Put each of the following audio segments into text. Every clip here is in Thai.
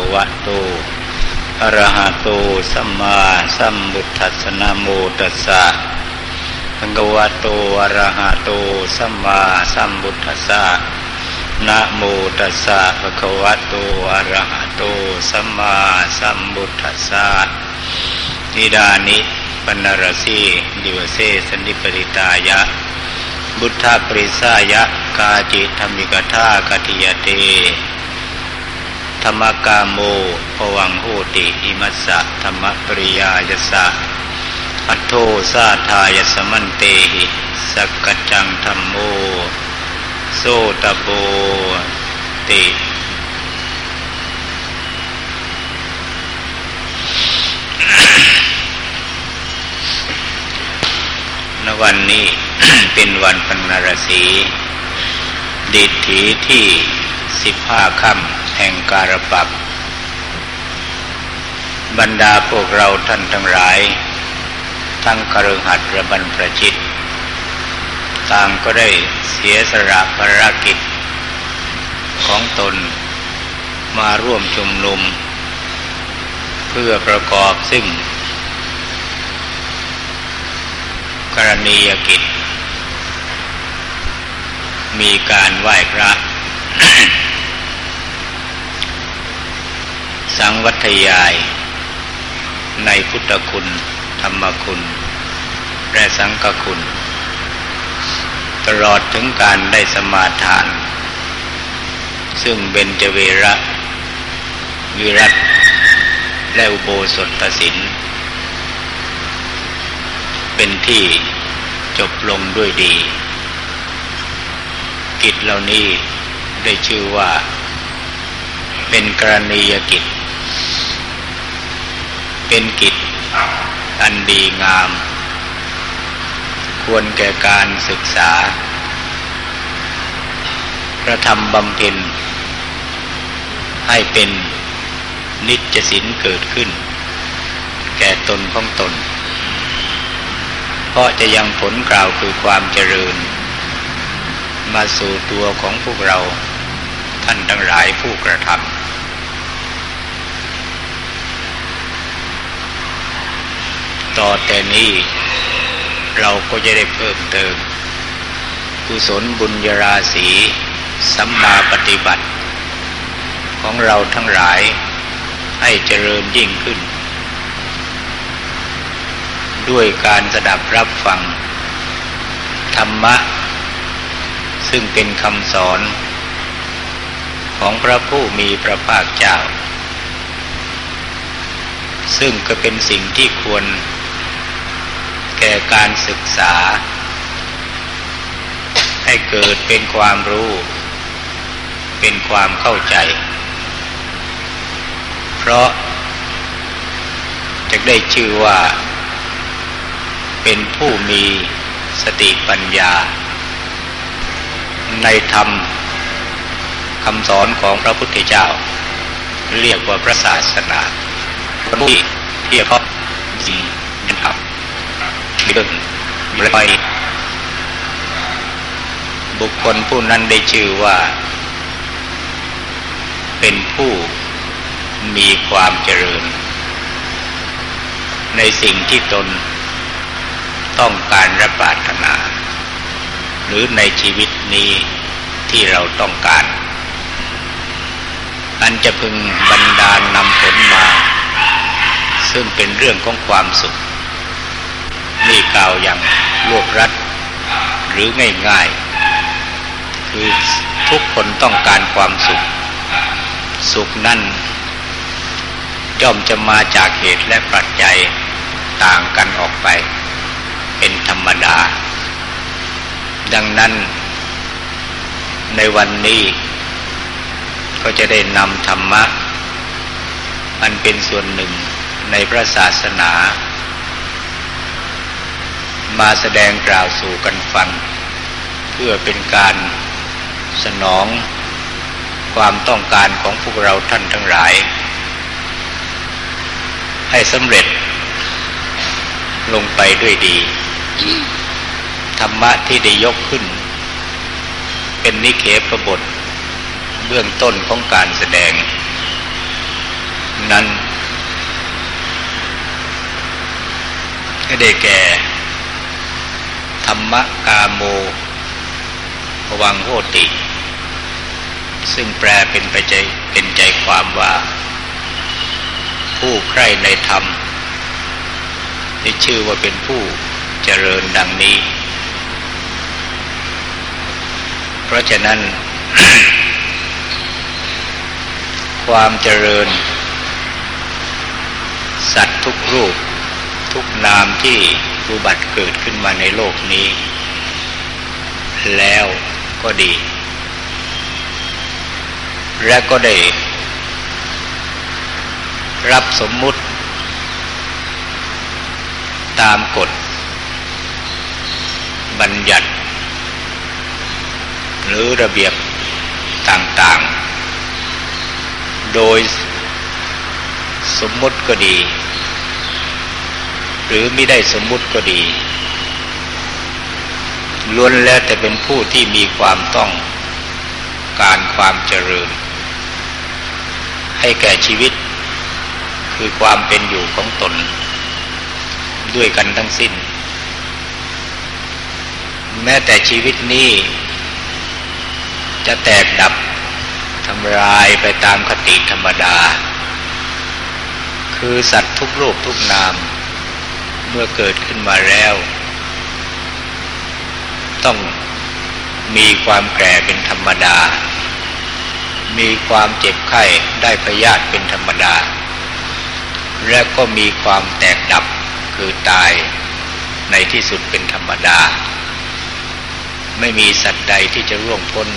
ะวะโตอะระหะโตสัมมาสัมพุทธัสสะนะโมตัสสะภะคะวะโตอะระหะโตสัมมาสัมพุทธัสสะนะโมตัสสะภะคะวะโตอะระหะโตสัมมาสัมพุทธัสสะนิดานิปนรสีดิวเสสันนิปริตายะบุทธปริสายะกาจิธรรมิกธากติยเต ธรรมกาโมภวังโหติอิมัสสะธรรมปริยายสะอัตโทสาทายสมันเตหิสักจังธรรมโมโสตโบติณวันนี้เป็นวันพันนรสีดิถีที่สิบห้าค่ำ แห่งการปักบรรดาพวกเราท่านทั้งหลาย ทั้งคฤหัสถ์ระบันประชิตต่างก็ได้เสียสละภารกิจ ของตนมาร่วมชุมนุม เพื่อประกอบซึ่ง กรณียกิจ มีการไหว้พระ สังวัทยาย ในพุทธคุณ ธรรมคุณ และสังฆคุณ ตลอดถึงการได้สมาทาน ซึ่งเบญจเวระวิรัตและอุโบสถศิลเป็นที่จบลงด้วยดี กิจเหล่านี้ได้ชื่อว่าเป็นกรณียกิจ เป็นกิจ อันดีงาม ควรแก่การศึกษากระทำบำเพ็ญ ให้เป็นนิจสินเกิดขึ้น แก่ตนของตน เพราะจะยังผลกล่าวคือความเจริญ มาสู่ตัวของพวกเราท่านทั้งหลายผู้กระทำ ต่อแต่นี้ เราก็จะได้เพิ่มเติม กุศลบุญญาราศีสัมมาปฏิบัติ ของเราทั้งหลายให้เจริญยิ่งขึ้น ด้วยการสดับรับฟัง ธรรมะ ซึ่งเป็นคำสอน ของพระผู้มีพระภาคเจ้าซึ่งก็เป็นสิ่งที่ควร ก่การศึกษา ให้เกิดเป็นความรู้ เป็นความเข้าใจ เพราะจะได้ชื่อว่า เป็นผู้มีสติปัญญา ในธรรมคำสอนของพระพุทธเจ้า เรียกว่าพระศาสนาที่เทียบกับสิ่ง เรื่องไปบุคคลผู้นั้นได้ชื่อว่า เป็นผู้มีความเจริญ ในสิ่งที่ตนต้องการระปรารถนา หรือในชีวิตนี้ที่เราต้องการ อันจะพึงบันดาลนำผลมา ซึ่งเป็นเรื่องของความสุข นี่กล่าวอย่างรวบรัดหรือง่ายๆ คือทุกคนต้องการความสุข สุขนั่นย่อมจะมาจากเหตุและปัจจัยต่างกันออกไป เป็นธรรมดา ดังนั้น ในวันนี้ ก็จะได้นำธรรมะ อันเป็นส่วนหนึ่งในพระศาสนา มาแสดงกล่าวสู่กันฟัง เพื่อเป็นการสนองความต้องการของพวกเราท่านทั้งหลาย ให้สำเร็จลงไปด้วยดี ธรรมะที่ได้ยกขึ้น เป็นนิเคปบท เบื้องต้นของการแสดง นั้นก็ได้แก่ ธรรมกาโมภวังโหติ ซึ่งแปลเป็นไปใจเป็นใจความว่า ผู้ใคร่ในธรรมที่ชื่อว่าเป็นผู้เจริญดังนี้ เพราะฉะนั้น ความเจริญ สัตว์ทุกรูป ทุกนามที่ อุบัติเกิดขึ้นมาในโลกนี้ แล้วก็ดี และก็ได้ รับสมมุติ ตามกฎ บัญญัติ หรือระเบียบต่างๆ โดยสมมุติก็ดี หรือไม่ได้สมมุติก็ดีล้วนแล้วแต่เป็นผู้ที่มีความต้องการความเจริญ ให้แก่ชีวิต คือความเป็นอยู่ของตน ด้วยกันทั้งสิ้น แม้แต่ชีวิตนี้ จะแตกดับทำลายไปตามคติธรรมดา คือสัตว์ทุกรูปทุกนาม มื่อเกิดขึ้นมาแล้ว ต้องมีความแก่เป็นธรรมดา มีความเจ็บไข้ได้พยาธิเป็นธรรมดา และก็มีความแตกดับคือตายในที่สุดเป็นธรรมดา ไม่มีสัตว์ใดที่จะร่วงพ้น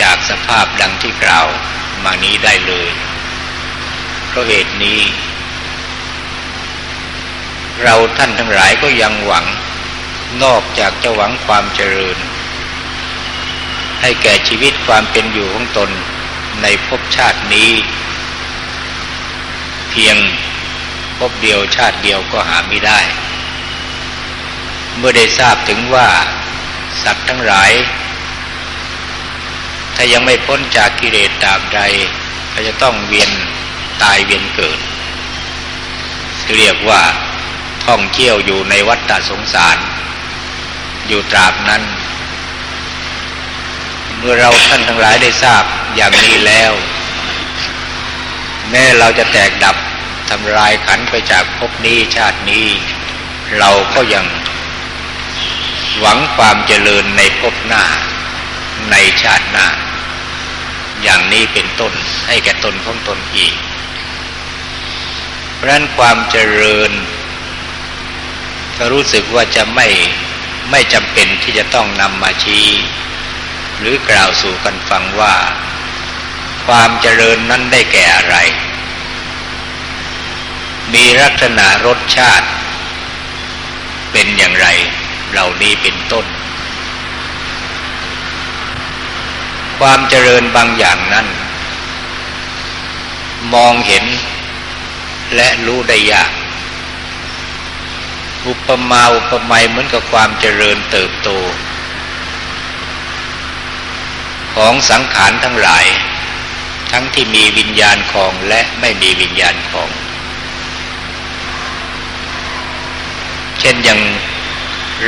จากสภาพดังที่กล่าวมานี้ได้เลย เพราะเหตุนี้ เราท่านทั้งหลายก็ยังหวัง นอกจากจะหวังความเจริญ ให้แก่ชีวิตความเป็นอยู่ของตนในภพชาตินี้ เพียงภพเดียวชาติเดียวก็หาไม่ได้ เมื่อได้ทราบถึงว่า สัตว์ทั้งหลาย ถ้ายังไม่พ้นจากกิเลสตาบใดก็จะต้องเวียนตายเวียนเกิดเรียกว่า ท่องเที่ยวอยู่ในวัฏสงสาร อยู่ตราบนั้น เมื่อเราท่านทั้งหลายได้ทราบอย่างนี้แล้ว แม้เราจะแตกดับทำลายขันไปจากภพนี้ชาตินี้ เราก็ยังหวังความเจริญในภพหน้า ในชาติหน้า อย่างนี้เป็นต้นให้แก่ตนของตนอีกเพราะนั้นความเจริญ ก็รู้สึกว่าจะไม่ไม่จำเป็นที่จะต้องนำมาชี้ หรือกล่าวสู่กันฟังว่า ความเจริญนั้นได้แก่อะไร มีลักษณะรสชาติ เป็นอย่างไร เหล่านี้เป็นต้น ความเจริญบางอย่างนั้น มองเห็นและรู้ได้ยาก อุปมาอุปไมยเหมือนกับความเจริญเติบโต ของสังขารทั้งหลาย ทั้งที่มีวิญญาณของและไม่มีวิญญาณของ เช่นอย่าง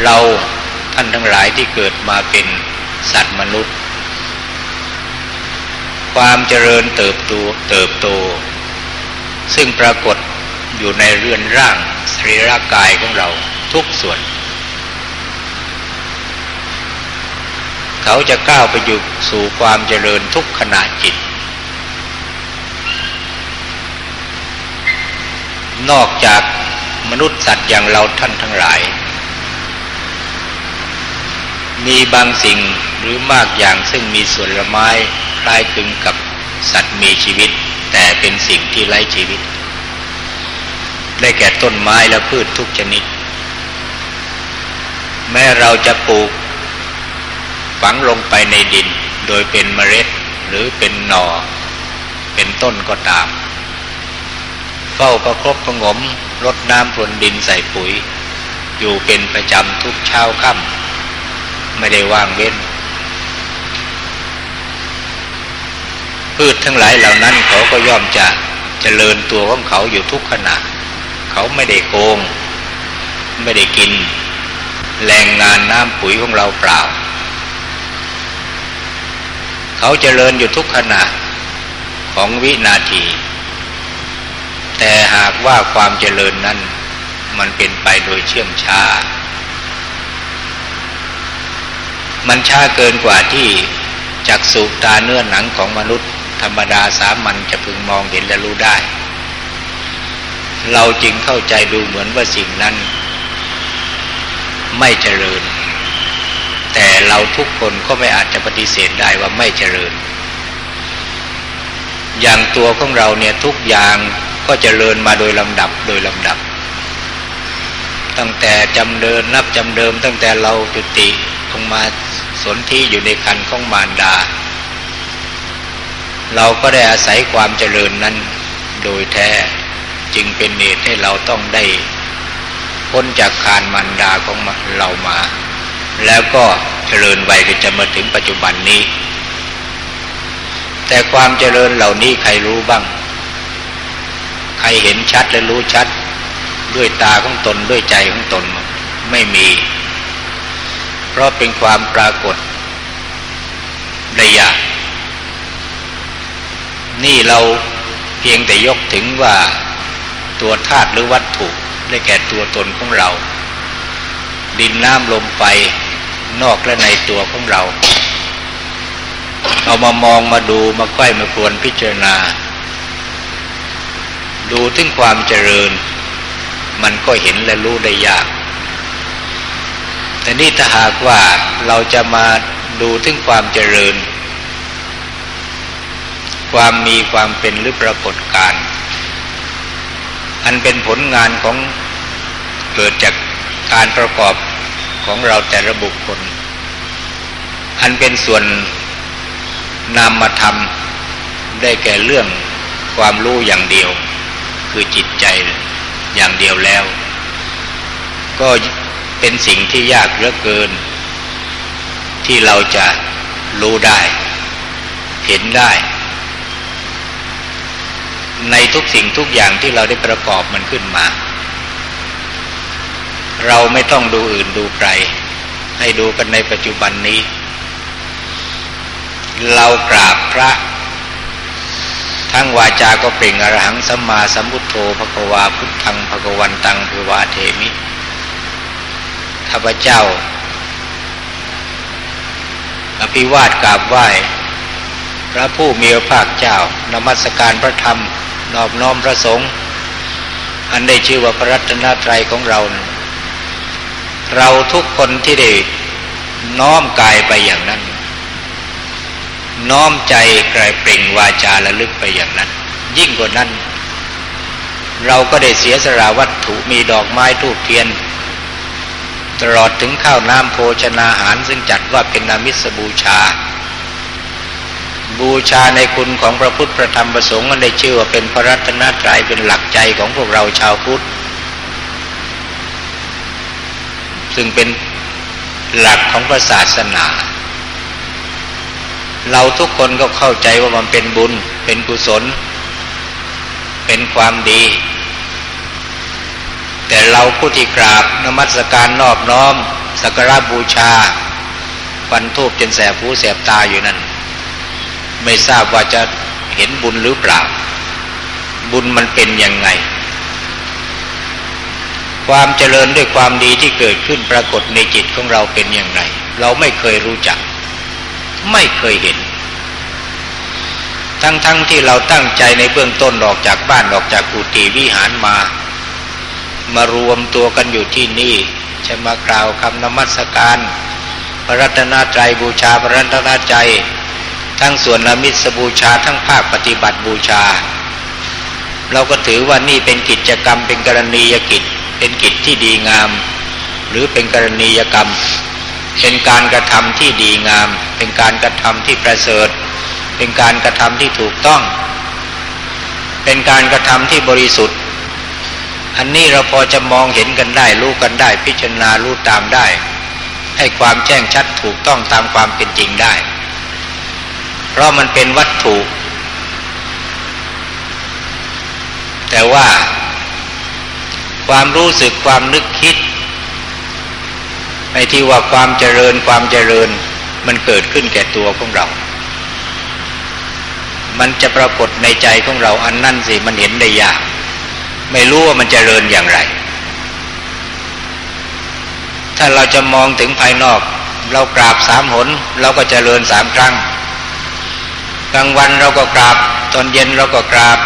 เราท่านทั้งหลายที่เกิดมาเป็นสัตว์มนุษย์ ความเจริญเติบโตเติบโต ซึ่งปรากฏ อยู่ในเรือนร่างสรีระกายของเราทุกส่วน เขาจะก้าวไปอยู่สู่ความเจริญทุกขณะจิต นอกจากมนุษย์สัตว์อย่างเราท่านทั้งหลาย มีบางสิ่งหรือมากอย่างซึ่งมีส่วนละไม้คล้ายคลึงกับสัตว์มีชีวิต แต่เป็นสิ่งที่ไร้ชีวิต ได้แก่ต้นไม้และพืชทุกชนิด แม้เราจะปลูก ฝังลงไปในดินโดยเป็นเมล็ดหรือเป็นหนอ่อ เป็นต้นก็ตาม เฝ้าประครบประงมรดน้ำพรวนดินใส่ปุ๋ย อยู่เป็นประจำทุกเช้าค่ำไม่ได้ว่างเว้น พืชทั้งหลายเหล่านั้นเขาก็ย่อมจะเจริญตัวของเขาอยู่ทุกขณะ เขาไม่ได้โกง ไม่ได้กิน แรงงานน้ำปุ๋ยของเราเปล่า เขาเจริญอยู่ทุกขณะของวินาที แต่หากว่าความเจริญนั้น มันเป็นไปโดยเชื่องช้า มันช้าเกินกว่าที่จักสุตาเนื้อหนังของมนุษย์ ธรรมดาสามัญจะพึงมองเห็นและรู้ได้ เราจึงเข้าใจดูเหมือนว่าสิ่งนั้น ไม่เจริญ แต่เราทุกคนก็ไม่อาจจะปฏิเสธได้ว่าไม่เจริญ อย่างตัวของเราเนี่ยทุกอย่างก็เจริญมาโดยลำดับโดยลำดับ ตั้งแต่จำเดินนับจำเดิม ตั้งแต่เราจุติลงมาสนที่อยู่ในคันของมารดา เราก็ได้อาศัยความเจริญนั้นโดยแท้ จึงเป็นเหตุให้เราต้องได้พ้นจากคานมันดาของเรามา แล้วก็เจริญไปก็จะมาถึงปัจจุบันนี้ แต่ความเจริญเหล่านี้ใครรู้บ้าง ใครเห็นชัดและรู้ชัด ด้วยตาของตนด้วยใจของตนไม่มี เพราะเป็นความปรากฏได้ยากนี่เราเพียงแต่ยกถึงว่า ตัวธาตุหรือวัตถุได้แก่ตัวตนของเรา ดินน้ำลมไฟนอกและในตัวของเรา เอามามองมาดูมาใกล้มาควรพิจารณา ดูถึงความเจริญ มันก็เห็นและรู้ได้ยาก แต่นี่ถ้าหากว่าเราจะมาดูถึงความเจริญ ความมีความเป็นหรือปรากฏการ อันเป็นผลงานของเกิดจากการประกอบของเราแต่ระบุคคล อันเป็นส่วนนามมาทำได้แก่เรื่องความรู้อย่างเดียว คือจิตใจอย่างเดียวแล้ว ก็เป็นสิ่งที่ยากเหลือเกิน ที่เราจะรู้ได้ เห็นได้ ในทุกสิ่งทุกอย่างที่เราได้ประกอบมันขึ้นมา เราไม่ต้องดูอื่นดูไกล ให้ดูกันในปัจจุบันนี้ เรากราบพระ ทั้งวาจาก็เปล่งอรหังสัมมาสัมพุทโธภควาพุทธังภควันตังภวาเทมิข้าพเจ้าอภิวาทกราบไหว้ พระผู้มีพระภาคเจ้านมัสการพระธรรม นอบน้อมพระสงฆ์อันได้ชื่อว่าพระรัตนตรัยของเรา เราทุกคนที่ได้น้อมกายไปอย่างนั้น น้อมใจกลายเปล่งวาจาระลึกไปอย่างนั้น ยิ่งกว่านั้น เราก็ได้เสียสละวัตถุมีดอกไม้ทูบเทียน ตลอดถึงข้าวน้ำโภชนาหารซึ่งจัดว่าเป็นนามิสบูชา บูชาในคุณของพระพุทธพระธรรมพระสงฆ์ได้ชื่อว่าเป็นพระรัตนตรัยเป็นหลักใจของพวกเราชาวพุทธ ซึ่งเป็นหลักของพระศาสนา เราทุกคนก็เข้าใจว่ามันเป็นบุญ เป็นกุศล เป็นความดี แต่เราผู้ที่กราบนมัสการนอบน้อม สักการะบูชาฟันทูบจนแสบหูแสบตาอยู่นั่น ไม่ทราบว่าจะเห็นบุญหรือเปล่า บุญมันเป็นยังไง ความเจริญด้วยความดีที่เกิดขึ้นปรากฏในจิตของเราเป็นอย่างไร เราไม่เคยรู้จัก ไม่เคยเห็น ทั้งๆทที่เราตั้งใจในเบื้องต้นออกจากบ้านออกจากกุฏิวิหารมา มารวมตัวกันอยู่ที่นี่จะมากล่าวคำนมัสการพระรัตนตรัยบูชาพระรัตนใจ ทั้งส่วนละมิตรบูชาทั้งภาคปฏิบัติบูชา เราก็ถือว่านี่เป็นกิจกรรมเป็นกรณียกิจ เป็นกิจที่ดีงาม หรือเป็นกรณียกรรม เป็นการกระทำที่ดีงาม เป็นการกระทำที่ประเสริฐ เป็นการกระทำที่ถูกต้อง เป็นการกระทำที่บริสุทธิ์ อันนี้เราพอจะมองเห็นกันได้รู้กันได้ พิจารณารู้ตามได้ ให้ความแจ้งชัดถูกต้องตามความเป็นจริงได้ เพราะมันเป็นวัตถุ แต่ว่าความรู้สึกความนึกคิด ในที่ว่าความเจริญความเจริญมันเกิดขึ้นแก่ตัวของเรา มันจะปรากฏในใจของเราอันนั่นสิมันเห็นได้ยาก ไม่รู้ว่ามันเจริญอย่างไร ถ้าเราจะมองถึงภายนอก เรากราบสามหน เราก็เจริญสามครั้ง กลางวันเราก็กราบ ตอนเย็นเราก็กราบ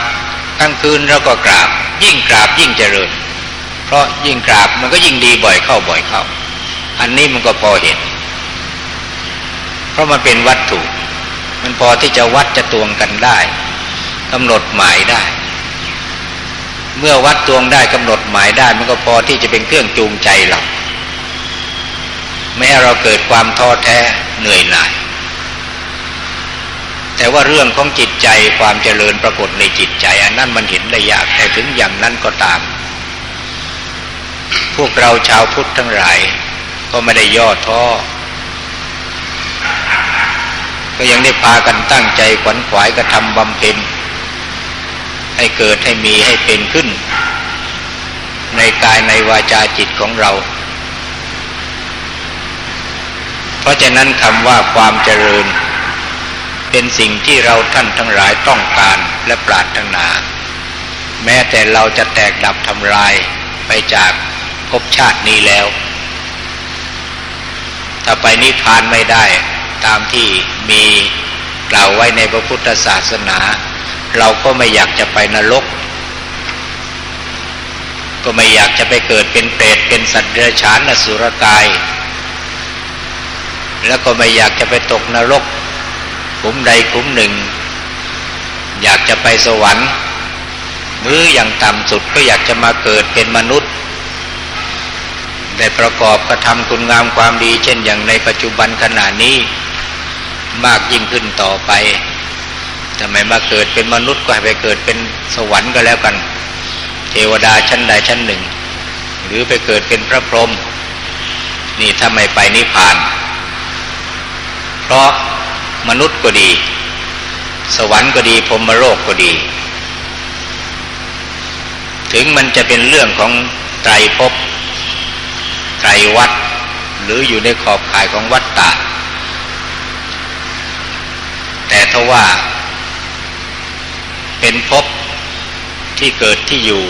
กลางคืนเราก็กราบ ยิ่งกราบยิ่งเจริญ เพราะยิ่งกราบมันก็ยิ่งดีบ่อยเข้าบ่อยเข้า อันนี้มันก็พอเห็น เพราะมันเป็นวัตถุ มันพอที่จะวัดจะตวงกันได้กำหนดหมายได้ เมื่อวัดตวงได้กำหนดหมายได้ มันก็พอที่จะเป็นเครื่องจูงใจเราแม้เราเกิดความท้อแท้เหนื่อยหน่าย แต่ว่าเรื่องของจิตใจความเจริญปรากฏในจิตใจ อันนั้นมันเห็นได้ยากแต่ถึงอย่างนั้นก็ตาม พวกเราชาวพุทธทั้งหลาย ก็ไม่ได้ย่อท้อก็ยังได้พากันตั้งใจขวัญขวายกระทำบำเพ็ญให้เกิดให้มีให้เป็นขึ้น ในกายในวาจาจิตของเรา เพราะฉะนั้นคำว่าความเจริญ เป็นสิ่งที่เราท่านทั้งหลายต้องการและปรารถนา แม้แต่เราจะแตกดับทำลายไปจากภพชาตินี้แล้ว ถ้าไปนิพพานไม่ได้ตามที่มีกล่าวไว้ในพระพุทธศาสนา เราก็ไม่อยากจะไปนรก ก็ไม่อยากจะไปเกิดเป็นเปรตเป็นสัตว์เดรัจฉานอสุรกาย แล้วก็ไม่อยากจะไปตกนรก ขุมใดขุมหนึ่ง อยากจะไปสวรรค์ หรืออย่างต่ำสุดก็อยากจะมาเกิดเป็นมนุษย์ ได้ประกอบกระทำคุณงามความดี เช่นอย่างในปัจจุบันขณะนี้ มากยิ่งขึ้นต่อไปทำไมมาเกิดเป็นมนุษย์ก็ให้ไปเกิดเป็นสวรรค์ก็แล้วกัน เทวดาชั้นใดชั้นหนึ่ง หรือไปเกิดเป็นพระพรหมนี่ถ้าไม่ไปนิพพาน เพราะ มนุษย์ก็ดี สวรรค์ก็ดีพรมโลกก็ดี ถึงมันจะเป็นเรื่องของไตรภพไตรวัดหรืออยู่ในขอบข่ายของวัฏฏะแต่ถ้าว่า เป็นภพที่เกิดที่อยู่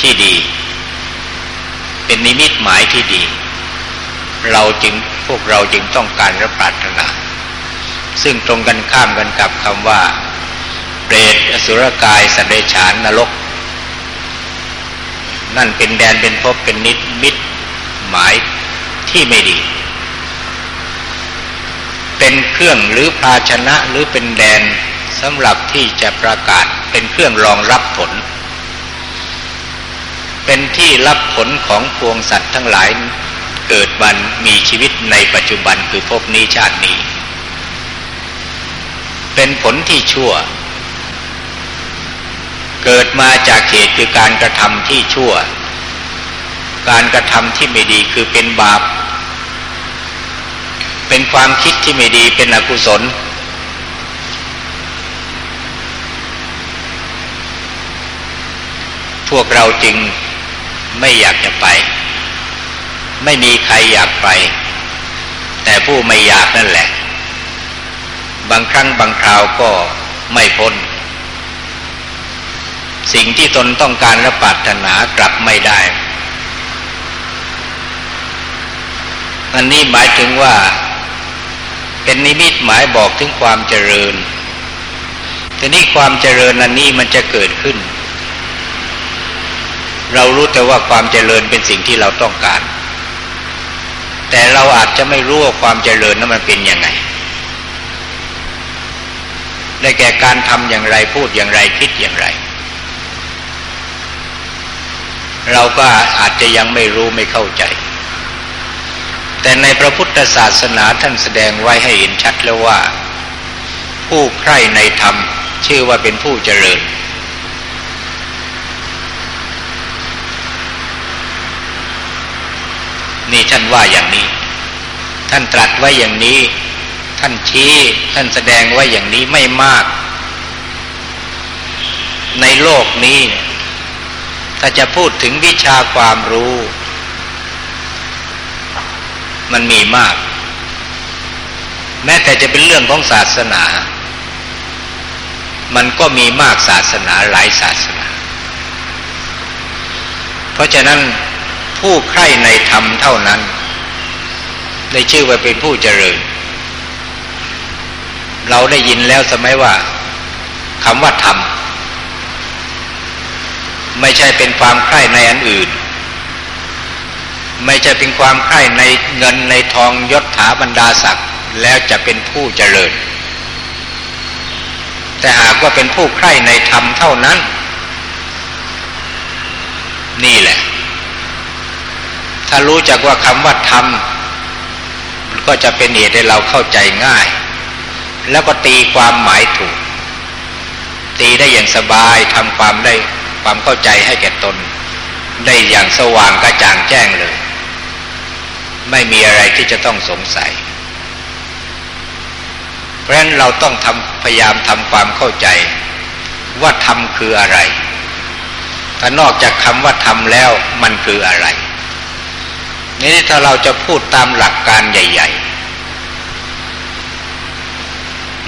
ที่ดี เป็นนิมิตหมายที่ดี เราจึง พวกเราจึงต้องการรับปรารถนา ซึ่งตรงกันข้ามกันกับคำว่า เปรตอสุรกายสันเดชานนรก นั่นเป็นแดนเป็นภพเป็นนิมิตหมายที่ไม่ดี เป็นเครื่องหรือภาชนะหรือเป็นแดนสำหรับที่จะประกาศเป็นเครื่องรองรับผล เป็นที่รับผลของพวงสัตว์ทั้งหลาย เกิดวันมีชีวิตในปัจจุบันคือพบนี้ชาตินี้ เป็นผลที่ชั่ว เกิดมาจากเหตุคือการกระทำที่ชั่ว การกระทำที่ไม่ดีคือเป็นบาป เป็นความคิดที่ไม่ดีเป็นอกุศลพวกเราจึงไม่อยากจะไป ไม่มีใครอยากไป แต่ผู้ไม่อยากนั่นแหละ บางครั้งบางคราวก็ไม่พ้น สิ่งที่ตนต้องการและปรารถนากลับไม่ได้ อันนี้หมายถึงว่า เป็นนิมิตหมายบอกถึงความเจริญแต่นี่ความเจริญอันนี้มันจะเกิดขึ้นเรารู้แต่ว่าความเจริญเป็นสิ่งที่เราต้องการ แต่เราอาจจะไม่รู้ว่าความเจริญนั้นมันเป็นยังไง ได้แก่การทำอย่างไรพูดอย่างไรคิดอย่างไร เราก็อาจจะยังไม่รู้ไม่เข้าใจ แต่ในพระพุทธศาสนาท่านแสดงไว้ให้เห็นชัดแล้วว่า ผู้ใคร่ในธรรมชื่อว่าเป็นผู้เจริญ นี่ท่านว่าอย่างนี้ ท่านตรัสไว้อย่างนี้ ท่านชี้ท่านแสดงไว้อย่างนี้ไม่มาก ในโลกนี้ถ้าจะพูดถึงวิชาความรู้ มันมีมาก แม้แต่จะเป็นเรื่องของศาสนา มันก็มีมากศาสนาหลายศาสนา เพราะฉะนั้น ผู้ใคร่ในธรรมเท่านั้น ได้ชื่อว่าเป็นผู้เจริญ เราได้ยินแล้วสมัยว่าคำว่าธรรมไม่ใช่เป็นความใคร่ในอันอื่น ไม่ใช่เป็นความใคร่ในเงินในทองยศถาบรรดาศักดิ์แล้วจะเป็นผู้เจริญ แต่หากว่าเป็นผู้ใคร่ในธรรมเท่านั้น นี่แหละ ถ้ารู้จักว่าคำว่าธรรมก็จะเป็นเหตุให้เราเข้าใจง่าย แล้วก็ตีความหมายถูก ตีได้อย่างสบายทำความได้ความเข้าใจให้แก่ตน ได้อย่างสว่างกระจ่างแจ้งเลย ไม่มีอะไรที่จะต้องสงสัย เพราะฉะนั้นเราต้องทำพยายามทำความเข้าใจ ว่าธรรมคืออะไรถ้านอกจากคำว่าธรรมแล้วมันคืออะไร นี่ถ้าเราจะพูดตามหลักการใหญ่ ๆ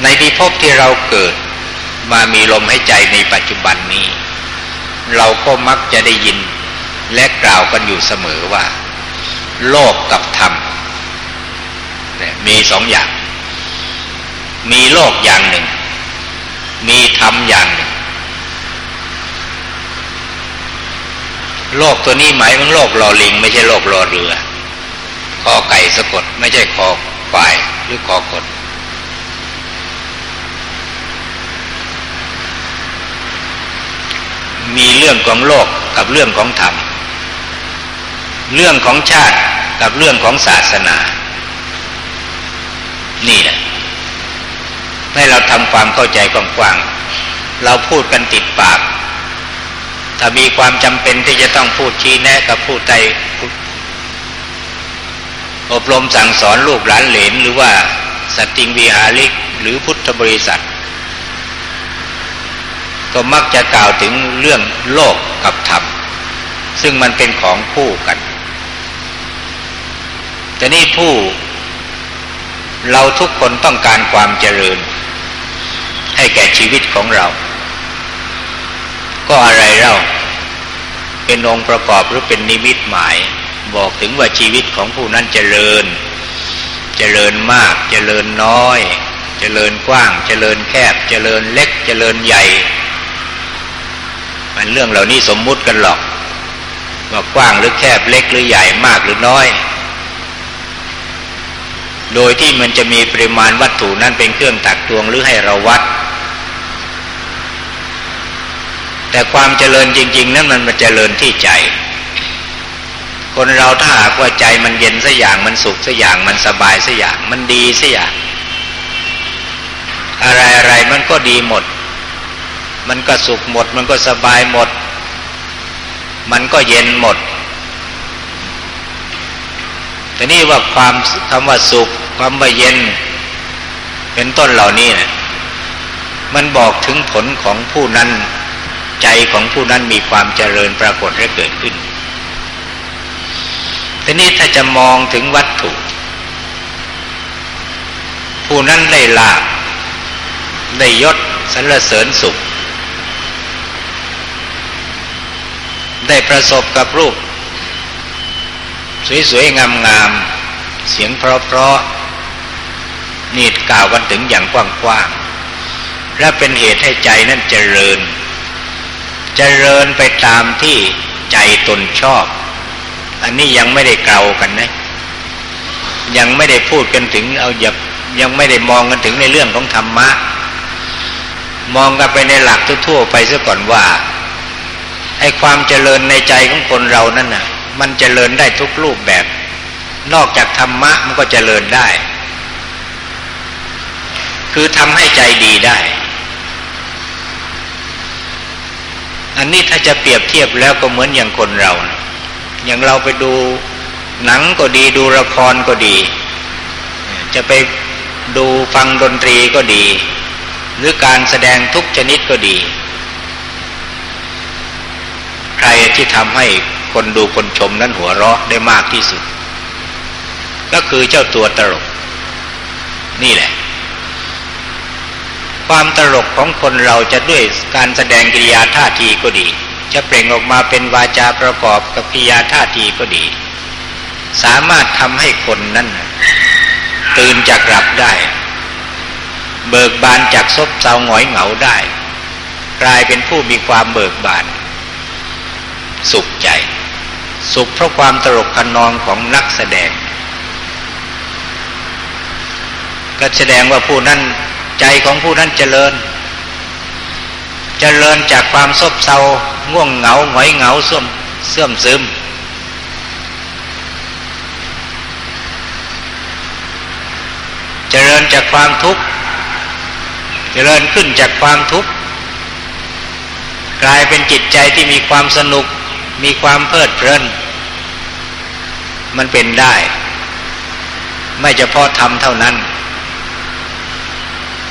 ในพิภพที่เราเกิดมามีลมหายใจในปัจจุบันนี้ เราก็มักจะได้ยินและกล่าวกันอยู่เสมอว่า โลกกับธรรมมีสองอย่าง มีโลกอย่างหนึ่ง มีธรรมอย่างหนึ่ง โลกตัวนี้หมายถึงโลกรอลิง ไม่ใช่โลกรอเรือคอไก่สะกด ไม่ใช่คอควายหรือคอกดมีเรื่องของโลกกับเรื่องของธรรม เรื่องของชาติกับเรื่องของศาสนา นี่แหละให้เราทำความเข้าใจกว้างๆเราพูดกันติดปาก ถ้ามีความจำเป็นที่จะต้องพูดชี้แนะกับผู้ใดอบรมสั่งสอนลูกหลานเหลนหรือว่าสติงวิหาริกหรือพุทธบริษัท ก็มักจะกล่าวถึงเรื่องโลกกับธรรม ซึ่งมันเป็นของคู่กัน แต่นี่ผู้เราทุกคนต้องการความเจริญ ให้แก่ชีวิตของเรา ก็อะไรเล่า เป็นองค์ประกอบหรือเป็นนิมิตหมาย บอกถึงว่าชีวิตของผู้นั้นเจริญ เจริญมาก เจริญน้อย เจริญกว้าง เจริญแคบ เจริญเล็ก เจริญใหญ่ มันเรื่องเหล่านี้สมมุติกันหรอกว่ากว้างหรือแคบเล็กหรือใหญ่มากหรือน้อย โดยที่มันจะมีปริมาณวัตถุนั้นเป็นเครื่องตักตวงหรือให้เราวัด แต่ความเจริญจริง ๆ นั้นมันมาเจริญที่ใจ คนเราถ้าหากว่าใจมันเย็นสัอย่างมันสุขสัอย่างมันสบายสัอย่างมันดีสัอย่างอะไรอะไรมันก็ดีหมด มันก็สุขหมด มันก็สบายหมด มันก็เย็นหมดแต่นี่ว่าความคำว่าสุขความว่าเย็น เป็นต้นเหล่านี้เนะมันบอกถึงผลของผู้นั้น ใจของผู้นั้นมีความเจริญปรากฏและเกิดขึ้น ทีนี้ถ้าจะมองถึงวัตถุ ผู้นั้นได้ลาบได้ยศสรรเสริญสุข ได้ประสบกับรูป สวยๆ งามๆ เสียงเพราะๆนี่กล่าวกันถึงอย่างกว้างๆและเป็นเหตุให้ใจนั้นเจริญ เจริญไปตามที่ใจตนชอบ อันนี้ยังไม่ได้เกลากันนะ ยังไม่ได้พูดกันถึงเอาอย่ายังไม่ได้มองกันถึงในเรื่องของธรรมะ มองกันไปในหลักทั่วๆไปซะก่อนว่าไอ้ความเจริญในใจของคนเรานั่นน่ะ มันเจริญได้ทุกรูปแบบ นอกจากธรรมะมันก็เจริญได้ คือทำให้ใจดีได้ อันนี้ถ้าจะเปรียบเทียบแล้วก็เหมือนอย่างคนเราอย่างเราไปดูหนังก็ดีดูละครก็ดี จะไปดูฟังดนตรีก็ดี หรือการแสดงทุกชนิดก็ดี ใครที่ทำให้คนดูคนชมนั้นหัวเราะได้มากที่สุด ก็คือเจ้าตัวตลก นี่แหละ ความตลกของคนเราจะด้วยการแสดงกิริยาท่าทีก็ดี จะเปล่งออกมาเป็นวาจาประกอบกับกิริยาท่าทีก็ดี สามารถทำให้คนนั้นตื่นจากหลับได้ เบิกบานจากซบเซาหงอยเหงาได้ กลายเป็นผู้มีความเบิกบาน สุขใจ สุขเพราะความตลกขนองของนักแสดง ก็แสดงว่าผู้นั้น ใจของผู้นั้นเจริญ เจริญจากความซบเซาง่วงเหงาหงอยเหงาเสื่อมเสื่อมซึม เจริญจากความทุกข์ เจริญขึ้นจากความทุกข์ กลายเป็นจิตใจที่มีความสนุก มีความเพลิดเพลิน มันเป็นได้ ไม่เฉพาะทำเท่านั้น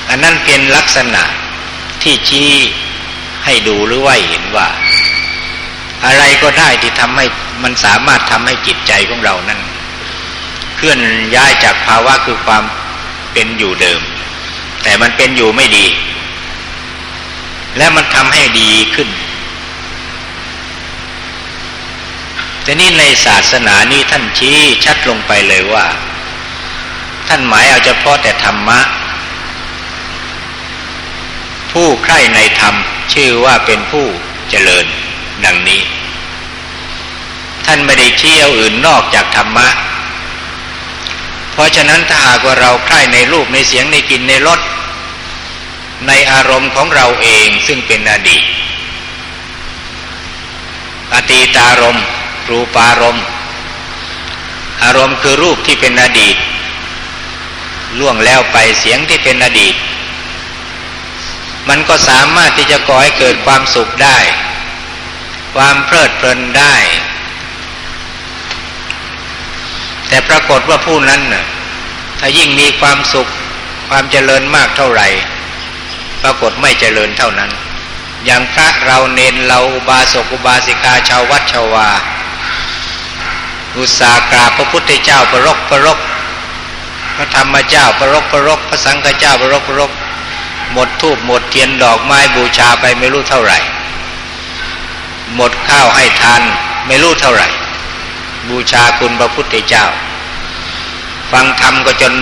อันนั้นเป็นลักษณะที่ชี้ให้ดูหรือว่าเห็นว่า อะไรก็ได้ที่ทำให้มันสามารถทำให้จิตใจของเรานั้น เคลื่อนย้ายจากภาวะคือความเป็นอยู่เดิม แต่มันเป็นอยู่ไม่ดี และมันทำให้ดีขึ้นแต่นี่ในศาสนานี้ท่านชี้ชัดลงไปเลยว่า ท่านหมายเอาเฉพาะแต่ธรรมะ ผู้ใคร่ในธรรมชื่อว่าเป็นผู้เจริญดังนี้ ท่านไม่ได้เชี้เอาอื่นนอกจากธรรมะ เพราะฉะนั้นถ้าหากว่าเราใคร่ในรูปในเสียงในกลิ่นในรสในอารมณ์ของเราเองซึ่งเป็นอดีตอตีตารมรูปารมณ์ อารมณ์คือรูปที่เป็นอดีต ล่วงแล้วไปเสียงที่เป็นอดีต มันก็สามารถที่จะก่อให้เกิดความสุขได้ ความเพลิดเพลินได้ แต่ปรากฏว่าผู้นั้นน่ะถ้ายิ่งมีความสุขความเจริญมากเท่าไหร่ ปรากฏไม่เจริญเท่านั้น อย่างพระเราเนนเราอุบาสกอุบาสิกาชาววัดชาวา อุตสาหกราบพระพุทธเจ้าประรกประรกพระธรรมเจ้าประรกประรกพระสังฆเจ้าประรกประรก หมดทูบหมดเทียนดอกไม้บูชาไปไม่รู้เท่าไหร่ หมดข้าวให้ทานไม่รู้เท่าไหร่ บูชาคุณพระพุทธเจ้า ฟังธรรมก็จน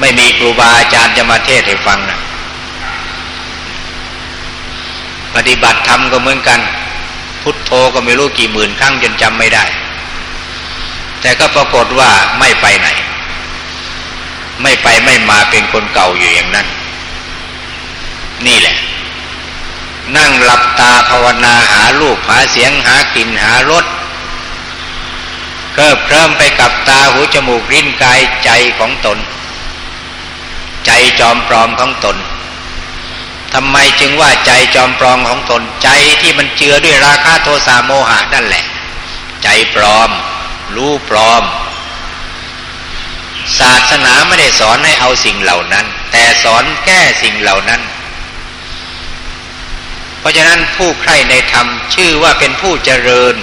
ไม่มีครูบาอาจารย์จะมาเทศให้ฟังนะปฏิบัติธรรมก็เหมือนกัน พุทโธก็ไม่รู้กี่หมื่นครั้งจนจำไม่ได้ แต่ก็ปรากฏว่าไม่ไปไหน ไม่ไปไม่มาเป็นคนเก่าอยู่อย่างนั้น นี่แหละ นั่งหลับตาภาวนาหาลูกหาเสียงหากลิ่นหารสเกิบเคลิ้มไปกับตาหูจมูกลิ้นกายใจของตน ใจจอมปลอมของตนทำไมจึงว่าใจจอมปลอมของตนใจที่มันเจือด้วยราคะโทสะโมหะนั่นแหละ ใจปลอม รู้ปลอม ศาสนาไม่ได้สอนให้เอาสิ่งเหล่านั้น แต่สอนแก้สิ่งเหล่านั้น เพราะฉะนั้นผู้ใคร่ในธรรมชื่อว่าเป็นผู้เจริญ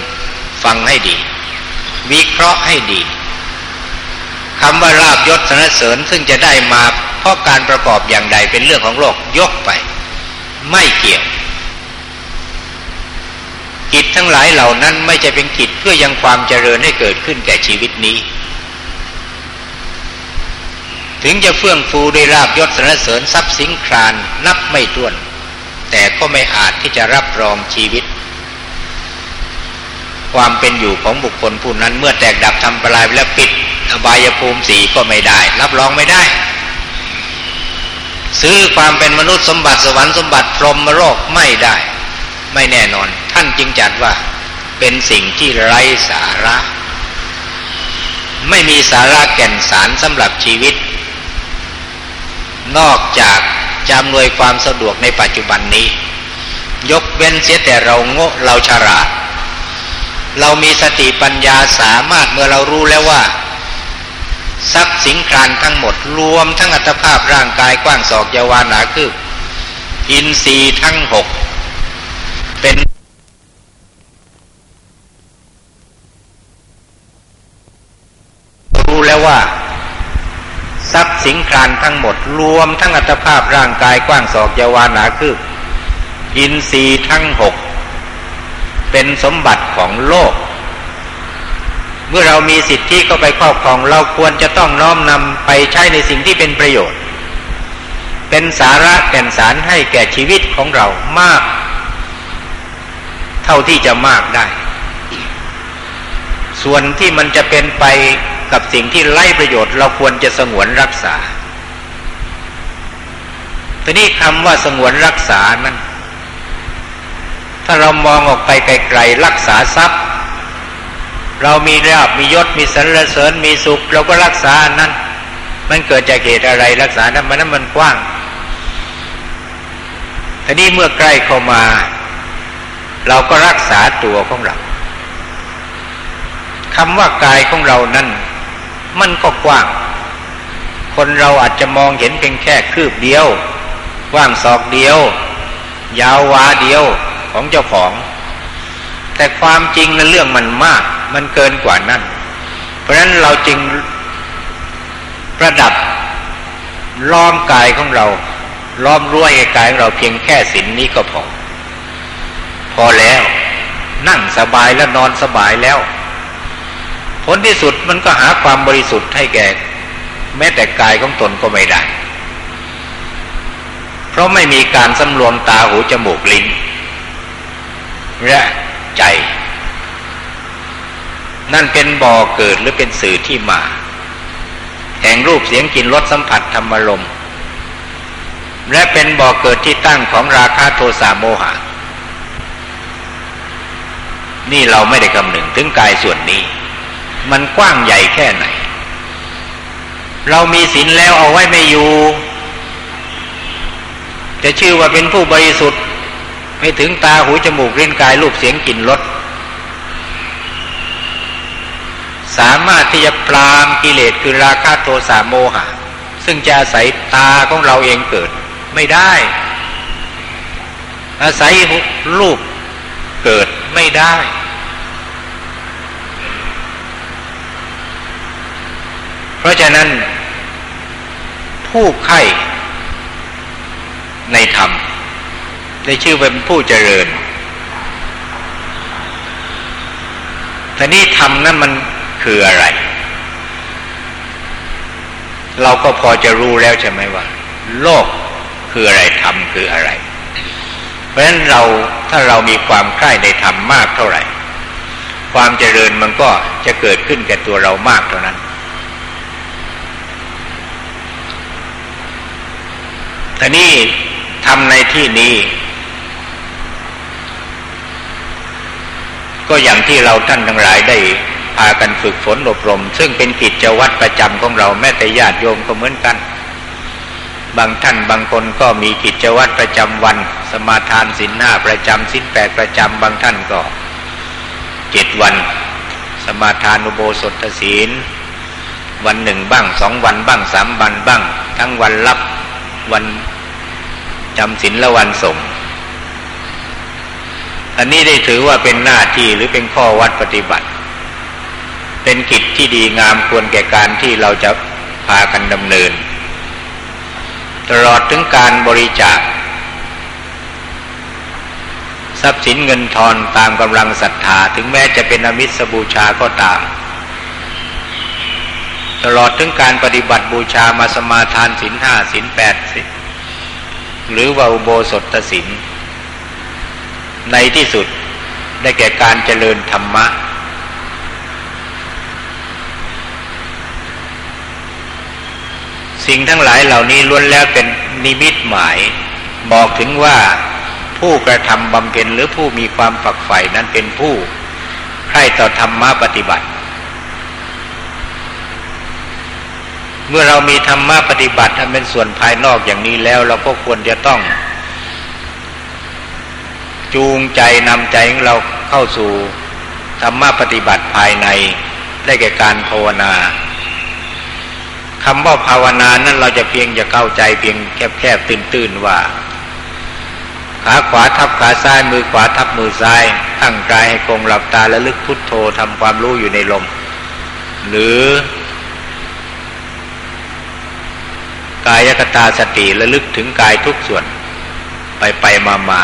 ฟังให้ดี วิเคราะห์ให้ดีคำว่าลาบยศสนเสริญซึ่งจะได้มาเพราะการประกอบอย่างใดเป็นเรื่องของโลกยกไป ไม่เกี่ยว กิจทั้งหลายเหล่านั้นไม่จะเป็นกิจเพื่อยังความเจริญให้เกิดขึ้นแก่ชีวิตนี้ ถึงจะเฟื่องฟูด้วยลาบยศสนเสริญทรัพย์สินครานนับไม่ถ้วน แต่ก็ไม่อาจที่จะรับรองชีวิต ความเป็นอยู่ของบุคคลผู้นั้น เมื่อแตกดับทำปลายแล้วปิดอบายภูมิสีก็ไม่ได้ รับรองไม่ได้ ซื้อความเป็นมนุษย์สมบัติสวรรค์สมบัติพรหมโลกไม่ได้ ไม่แน่นอน ท่านจึงจัดว่าเป็นสิ่งที่ไร้สาระ ไม่มีสาระแก่นสารสำหรับชีวิต นอกจาก จะอำนวยความสะดวกในปัจจุบันนี้ ยกเว้นเสียแต่เราโง่เราฉลาด เรามีสติปัญญาสามารถเมื่อเรารู้แล้วว่าทรัพย์สินครานทั้งหมดรวมทั้งอัตภาพร่างกายกว้างศอกยาวานาคืออินทรีย์ทั้งหกเป็นรู้แล้วว่า ทรัพย์สินคานทั้งหมด รวมทั้งอัตภาพร่างกายกว้างศอกยาวานาคืบอินทรีย์ทั้งหกเป็นสมบัติของโลก เมื่อเรามีสิทธิก็ไปครอบครองเราควรจะต้องน้อมนำไปใช้ในสิ่งที่เป็นประโยชน์ เป็นสาระแก่นสารให้แก่ชีวิตของเรามาก เท่าที่จะมากได้ ส่วนที่มันจะเป็นไป กับสิ่งที่ไร้ประโยชน์ เราควรจะสงวนรักษาทีนี้คำว่าสงวนรักษานั้น ถ้าเรามองออกไปไกลๆรักษาทรัพย์ เรามีราบมียศมีสรรเสริญมีสุข เราก็รักษาอันนั้น มันเกิดจากเหตุอะไรรักษานั้นมันนั้นมันกว้างทีนี้เมื่อใกล้เข้ามา เราก็รักษาตัวของเราคำว่ากายของเรานั้น มันก็กว้าง คนเราอาจจะมองเห็นเพียงแค่คืบเดียวว้างศอกเดียว ยาววาเดียวของเจ้าของ แต่ความจริงในเรื่องมันมาก มันเกินกว่านั้น เพราะฉะนั้นเราจึงประดับล้อมกายของเรา ล้อมรั้วให้กายของเราเพียงแค่สินนี้ก็พอ พอแล้ว นั่งสบายแล้วนอนสบายแล้ว ผลที่สุดมันก็หาความบริสุทธิ์ให้แก่ แม้แต่กายของตนก็ไม่ได้ เพราะไม่มีการสำรวมตาหูจมูกลิ้นและใจ นั่นเป็นบ่อเกิดหรือเป็นสื่อที่มา แห่งรูปเสียงกลิ่นรสสัมผัสธรรมลมและเป็นบ่อเกิดที่ตั้งของราคะโทสะโมหะนี่เราไม่ได้คำนึงถึงกายส่วนนี้ มันกว้างใหญ่แค่ไหน เรามีศีลแล้วเอาไว้ไม่อยู่ จะชื่อว่าเป็นผู้บริสุทธิ์ ไม่ถึงตาหูจมูกลิ้นกายรูปเสียงกลิ่นรสสามารถที่จะปรามกิเลสคือราคะโทสะโมหะ ซึ่งจะอาศัยตาของเราเองเกิด ไม่ได้ อาศัยรูปเกิดไม่ได้ เพ ราะฉะนั้น ผู้ไข้ในธรรม ได้ชื่อเป็นผู้เจริญแต่นี่ธรรมนั้นมันคืออะไร เราก็พอจะรู้แล้วใช่ไหมว่า โลกคืออะไรธรรมคืออะไร เพราะฉะนั้นเราถ้าเรามีความใคร่ในธรรมมากเท่าไหร่ ความเจริญมันก็จะเกิดขึ้นแก่ตัวเรามากเท่านั้น แต่นี่ทำในที่นี้ ก็อย่างที่เราท่านทั้งหลายได้พากันฝึกฝนอบรม ซึ่งเป็นกิจวัตรประจำของเราแม้แต่ญาติโยมก็เหมือนกัน บางท่านบางคนก็มีกิจวัตรประจำวัน สมาทานศีลห้าประจำศีลแปดประจำบางท่านก็เจ็ดวัน สมาทานอุโบสถศีล วันหนึ่งบ้างสองวันบ้างสามวันบ้าง ทั้งวันรับ วันจำศีลและวันส่งอันนี้ได้ถือว่าเป็นหน้าที่หรือเป็นข้อวัดปฏิบัติ เป็นกิจที่ดีงามควรแก่การที่เราจะพากันดำเนิน ตลอดถึงการบริจาค ทรัพย์สินเงินทอนตามกำลังศรัทธาถึงแม้จะเป็นอมิสบูชาก็ตาม ตลอดถึงการปฏิบัติบูชามาสมาทานสินห้าสินแปดสิหรือว่าอุโบสถสินในที่สุดได้แก่การเจริญธรรมะ สิ่งทั้งหลายเหล่านี้ล้วนแล้วเป็นนิมิตหมาย บอกถึงว่าผู้กระทำบำเพ็ญหรือผู้มีความฝักใฝ่นั้นเป็นผู้ใคร่ต่อธรรมะปฏิบัติ เมื่อเรามีธรรมะปฏิบัติอันเป็นส่วนภายนอกอย่างนี้แล้ว เราก็ควรจะต้อง จูงใจนำใจของเราเข้าสู่ธรรมะปฏิบัติภายในได้แก่การภาวนาคำว่าภาวนานั้นเราจะเพียงจะเข้าใจเพียงแคบๆตื้นๆว่า ขาขวาทับขาซ้ายมือขวาทับมือซ้ายตั้งกายให้คงหลับตาและลึกพุทโธทำความรู้อยู่ในลม หรือ กายกตาสติระลึกถึงกายทุกส่วน ไปไปมามา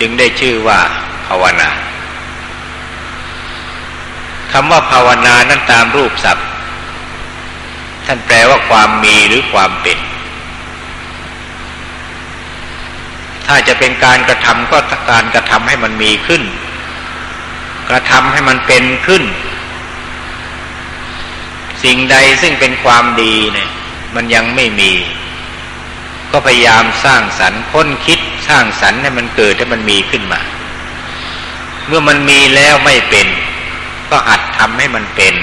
จึงได้ชื่อว่าภาวนาคำว่าภาวนานั้นตามรูปศัพท์ ท่านแปลว่าความมีหรือความเป็น ถ้าจะเป็นการกระทำก็การกระทำให้มันมีขึ้น กระทำให้มันเป็นขึ้น สิ่งใดซึ่งเป็นความดีเนี่ย มันยังไม่มี ก็พยายามสร้างสรรค์ค้นคิดสร้างสรรค์ให้มันเกิดให้มันมีขึ้นมา เมื่อมันมีแล้วไม่เป็น ก็หัดทำให้มันเป็น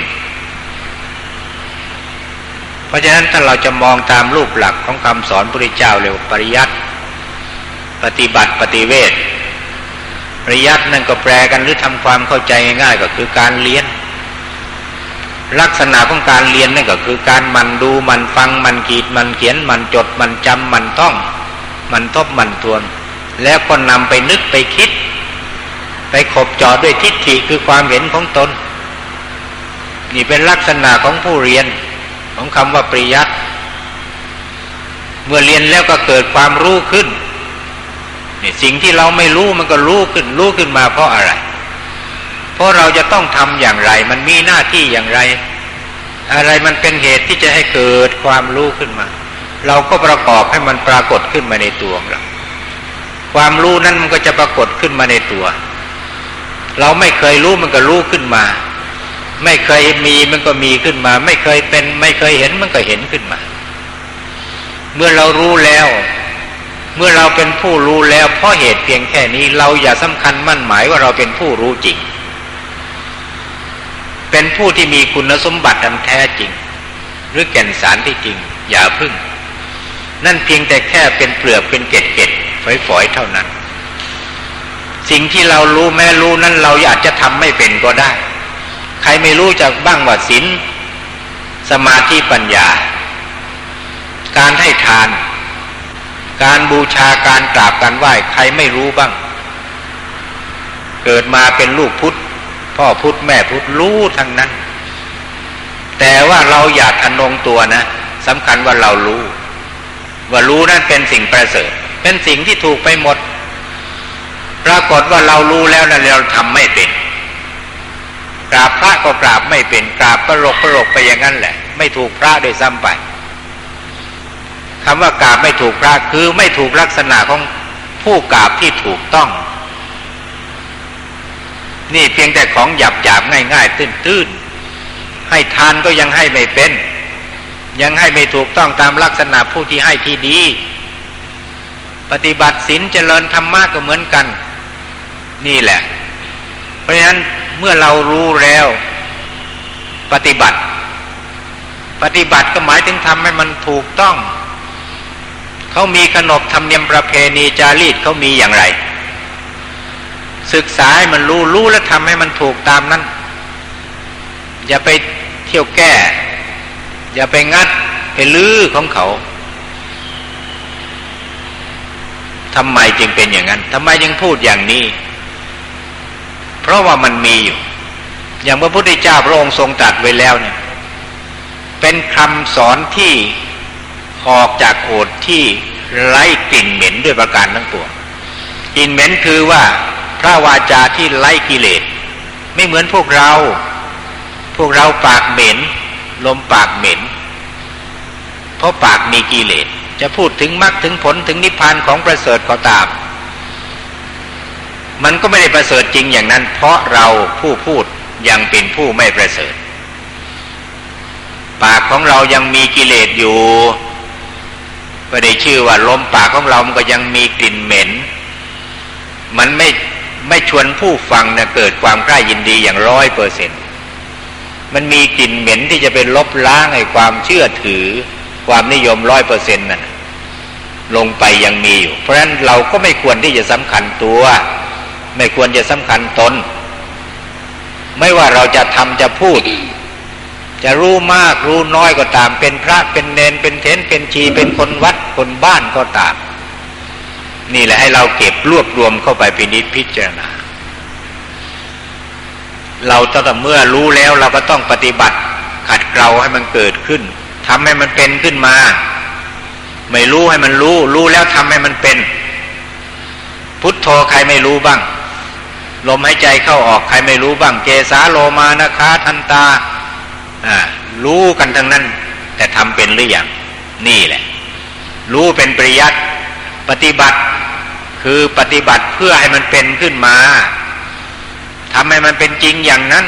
เพราะฉะนั้นถ้าเราจะมองตามรูปหลักของคำสอนพระเจ้าเร็วปริยัติปฏิบัติปฏิเวทปริยัตินั่นก็แปลกันหรือทำความเข้าใจง่ายๆก็คือการเรียน ลักษณะของการเรียนนั่นก็คือการมันดูมันฟังมันขีดมันเขียนมันจดมันจำมันต้อง มันทบมันทวน แล้วก็นำไปนึกไปคิด ไปขบจอด้วยทิฏฐิคือความเห็นของตน นี่เป็นลักษณะของผู้เรียนของคำว่าปริยัติเมื่อเรียนแล้วก็เกิดความรู้ขึ้นนี่สิ่งที่เราไม่รู้มันก็รู้ขึ้นรู้ขึ้นมาเพราะอะไร ราะเราจะต้องทำอย่างไร มันมีหน้าที่อย่างไร อะไรมันเป็นเหตุที่จะให้เกิดความรู้ขึ้นมา เราก็ประกอบให้มันปรากฏขึ้นมาในตัวเราความรู้นั้นมันก็จะปรากฏขึ้นมาในตัว เราไม่เคยรู้มันก็รู้ขึ้นมา ไม่เคยมีมันก็มีขึ้นมา ไม่เคยเป็น ไม่เคยเห็นมันก็เห็นขึ้นมา เมื่อเรารู้แล้วเมื่อเราเป็นผู้รู้แล้วเพราะเหตุเพียงแค่นี้เราอย่าสำคัญมั่นหมายว่าเราเป็นผู้รู้จริง เป็นผู้ที่มีคุณสมบัติอันแท้จริง หรือแก่นสารที่จริง อย่าพึ่ง นั่นเพียงแต่แค่เป็นเปลือกเป็นเกล็ดเกล็ดฝอยๆเท่านั้น สิ่งที่เรารู้แม้รู้นั้นเราอาจจะทำไม่เป็นก็ได้ ใครไม่รู้จักบ้างว่าศีลสมาธิปัญญา การให้ทาน การบูชาการกราบการไหว้ใครไม่รู้บ้าง เกิดมาเป็นลูกพุทธ พ่อพุทธแม่พุทธรู้ทั้งนั้น แต่ว่าเราอยากอนงตัวนะสำคัญว่าเรารู้ ว่ารู้นั่นเป็นสิ่งประเสริฐ เป็นสิ่งที่ถูกไปหมด ปรากฏว่าเรารู้แล้วนะเราทำไม่เป็นกราบพระก็กราบไม่เป็นกราบประหลกประหลกไปอย่างนั้นแหละ ไม่ถูกพระโดยซ้ำไปคำว่ากราบไม่ถูกพระคือไม่ถูกลักษณะของผู้กราบที่ถูกต้อง นี่เพียงแต่ของหยาบหยาบง่ายง่ายตื้นตื้นให้ทานก็ยังให้ไม่เป็น ยังให้ไม่ถูกต้องตามลักษณะผู้ที่ให้ที่ดี ปฏิบัติศีลเจริญธรรมะก็เหมือนกัน นี่แหละ เพราะฉะนั้นเมื่อเรารู้แล้ว ปฏิบัติ ปฏิบัติก็หมายถึงทำให้มันถูกต้อง เขามีขนบธรรมเนียมประเพณีจารีตเขามีอย่างไร ศึกษาให้มันรู้รู้แล้วทำให้มันถูกตามนั้น อย่าไปเที่ยวแก้ อย่าไปงัดไปลื้อของเขาทำไมจึงเป็นอย่างนั้นทำไมยังพูดอย่างนี้ เพราะว่ามันมีอยู่ อย่างพระพุทธเจ้าพระองค์ทรงตรัสไว้แล้วเนี่ย เป็นคำสอนที่ออกจากโอดที่ไล่กลิ่นเหม็นด้วยประการทั้งปวงกลิ่นเหม็นคือว่า พระวาจาที่ไล่กิเลส ไม่เหมือนพวกเรา พวกเราปากเหม็น ลมปากเหม็น เพราะปากมีกิเลส จะพูดถึงมรรคถึงผลถึงนิพพานของประเสริฐก็ตาม มันก็ไม่ได้ประเสริฐจริงอย่างนั้น เพราะเราผู้พูดยังเป็นผู้ไม่ประเสริฐ ปากของเรายังมีกิเลสอยู่ก็ได้ชื่อว่าลมปากของเรา มันก็ยังมีกลิ่นเหม็น มันไม่ ไม่ชวนผู้ฟังนะเกิดความกล้ายินดีอย่างร้อยเปอร์เซ็นมันมีกลิ่นเหม็นที่จะเป็นลบล้างไอ้ความเชื่อถือ ความนิยมร้อยเปอร์เซ็นต์นั่นลงไปยังมีอยู่ เพราะฉะนั้นเราก็ไม่ควรที่จะสำคัญตัว ไม่ควรจะสำคัญตน ไม่ว่าเราจะทำจะพูด จะรู้มากรู้น้อยก็ตาม เป็นพระเป็นเนนเป็นเทนเป็นชีเป็นคนวัดคนบ้านก็ตาม นี่แหละให้เราเก็บรวบรวมเข้าไปพินิจพิจารณา เราตั้งแต่เมื่อรู้แล้วเราก็ต้องปฏิบัติ ขัดเกลาให้มันเกิดขึ้นทำให้มันเป็นขึ้นมา ไม่รู้ให้มันรู้ รู้แล้วทำให้มันเป็น พุทโธใครไม่รู้บ้าง ลมหายใจเข้าออกใครไม่รู้บ้าง เกสาโลมานะคะทันตาอ่ารู้กันทั้งนั้น แต่ทำเป็นหรือยังนี่แหละ รู้เป็นปริยัติปฏิบัติ คือปฏิบัติเพื่อให้มันเป็นขึ้นมาทำให้มันเป็นจริงอย่างนั้น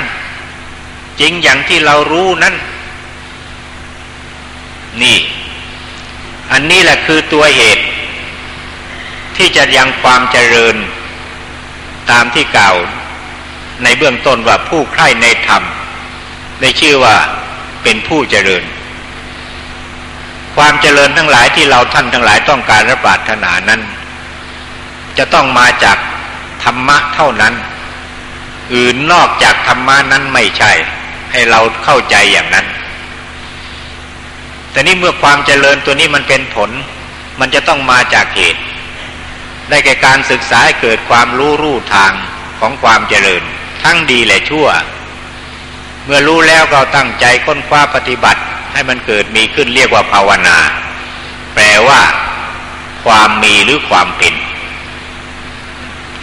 จริงอย่างที่เรารู้นั้นนี่ อันนี้แหละคือตัวเหตุ ที่จะยังความเจริญ ตามที่กล่าว ในเบื้องต้นว่าผู้ใคร่ในธรรม ได้ชื่อว่าเป็นผู้เจริญ ความเจริญทั้งหลายที่เราท่านทั้งหลายต้องการระบาดถนานั้น จะต้องมาจากธรรมะเท่านั้น อื่นนอกจากธรรมานั้นไม่ใช่ ให้เราเข้าใจอย่างนั้น แต่นี่เมื่อความเจริญตัวนี้มันเป็นผล มันจะต้องมาจากเหตุ ได้แก่การศึกษาให้เกิดความรู้รู้ทางของความเจริญ ทั้งดีและชั่ว เมื่อรู้แล้วก็ตั้งใจค้นคว้าปฏิบัติให้มันเกิดมีขึ้นเรียกว่าภาวนา แปลว่า ความมีหรือความเป็น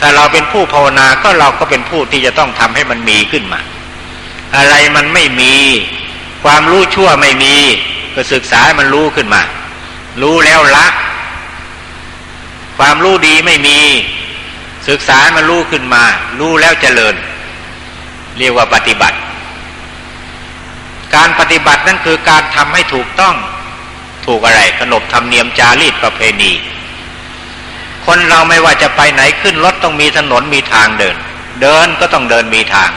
ถ้าเราเป็นผู้ภาวนาก็เราก็เป็นผู้ที่จะต้องทำให้มันมีขึ้นมา อะไรมันไม่มี ความรู้ชั่วไม่มี ก็ศึกษามันรู้ขึ้นมา รู้แล้วละ ความรู้ดีไม่มี ศึกษามันรู้ขึ้นมา รู้แล้วเจริญ เรียกว่าปฏิบัติ การปฏิบัตินั่นคือการทำให้ถูกต้องถูกอะไรขนบธรรมเนียมจารีตประเพณี คนเราไม่ว่าจะไปไหนขึ้นรถต้องมีถนนมีทางเดิน เดินก็ต้องเดินมีทาง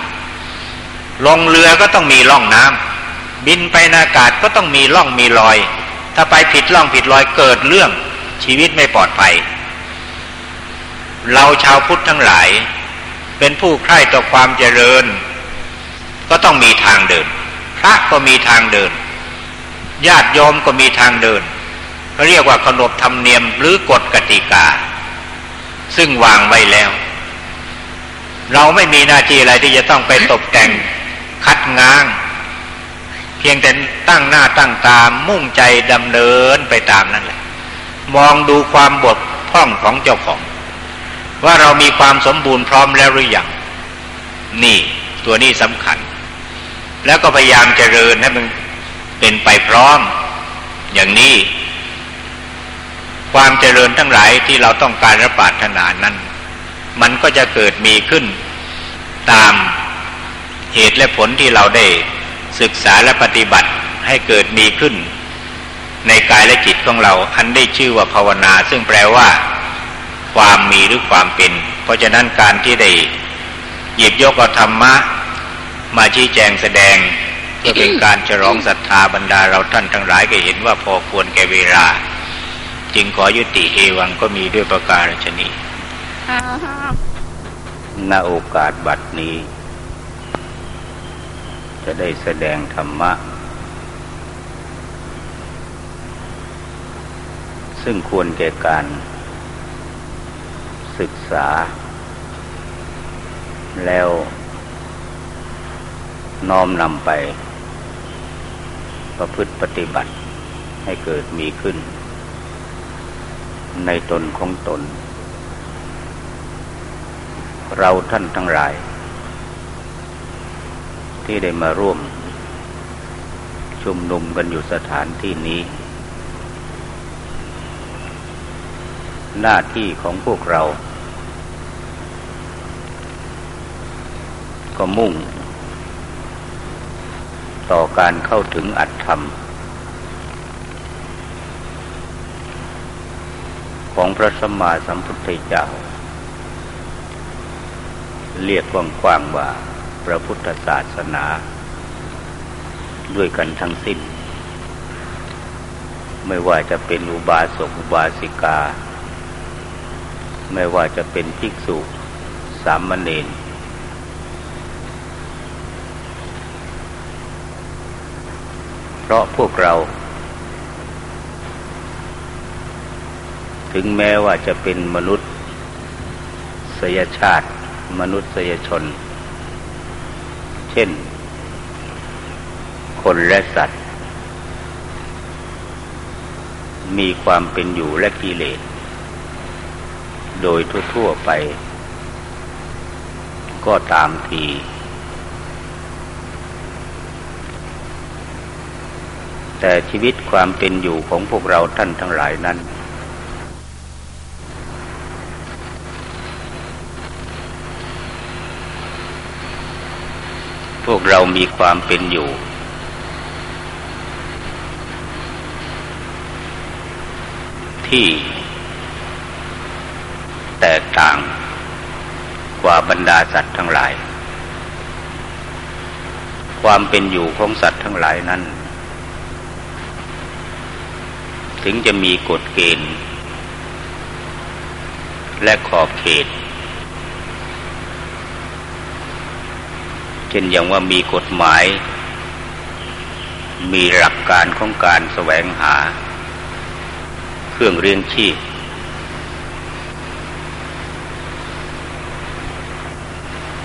ลงเรือก็ต้องมีร่องน้ำบินไปนอากาศก็ต้องมีร่องมีรอย ถ้าไปผิดร่องผิดรอยเกิดเรื่องชีวิตไม่ปลอดภัย เราชาวพุทธทั้งหลาย เป็นผู้ใคร่ต่อความเจริญ ก็ต้องมีทางเดิน พระก็มีทางเดิน ญาติโยมก็มีทางเดินเขาเรียกว่าขนบธรรมเนียมหรือกฎกติกา ซึ่งวางไว้แล้ว เราไม่มีหน้าที่อะไรที่จะต้องไปตกแต่งคัดง้าง เพียงแต่ตั้งหน้าตั้งตามมุ่งใจดำเนินไปตามนั่นแหละ มองดูความบกพร่องของเจ้าของ ว่าเรามีความสมบูรณ์พร้อมแล้วหรือยังนี่ตัวนี้สำคัญ แล้วก็พยายามเจริญให้มันเป็นไปพร้อมอย่างนี้ ความเจริญทั้งหลายที่เราต้องการระปาถนานั้น มันก็จะเกิดมีขึ้นตามเหตุและผลที่เราได้ศึกษาและปฏิบัติให้เกิดมีขึ้น ในกายและจิตของเรา อันได้ชื่อว่าภาวนา ซึ่งแปลว่า ความมีหรือความเป็น เพราะฉะนั้นการที่ได้หยิบยกเอาธรรมะ มาชี้แจงแสดงเพื่อเป็นการฉลองศรัทธาบรรดาเราท่านทั้งหลายก็เห็นว่าพอควรแก่เวลา จึงขอยุติเอวังก็มีด้วยประการชนีณโอกาสบัดนี้ จะได้แสดงธรรมะ ซึ่งควรแก่การศึกษา แล้วน้อมนำไป ประพฤติปฏิบัติให้เกิดมีขึ้น ในตนของตน เราท่านทั้งหลาย ที่ได้มาร่วม ชุมนุมกันอยู่สถานที่นี้ หน้าที่ของพวกเรา ก็มุ่ง ต่อการเข้าถึงอัตธรรม ของพระสมมาสัมพุทธเจ้า เรียกกว้างๆว่าพระพุทธศาสนา ด้วยกันทั้งสิ้น ไม่ว่าจะเป็นอุบาสกอุบาสิกา ไม่ว่าจะเป็นภิกษุ สามเณรเพราะพวกเรา ถึงแม้ว่าจะเป็นมนุษย์สยชาติ มนุษยชน เช่น คนและสัตว์ มีความเป็นอยู่และกิเลส โดยทั่วๆไป ก็ตามทีแต่ชีวิตความเป็นอยู่ของพวกเราท่านทั้งหลายนั้น พวกเรามีความเป็นอยู่ ที่แตกต่างกว่าบรรดาสัตว์ทั้งหลาย ความเป็นอยู่ของสัตว์ทั้งหลายนั้น ถึงจะมีกฎเกณฑ์ และขอบเขต ช่นอย่างว่ามีกฎหมาย มีหลักการของการแสวงหา เครื่องเรียงชีพ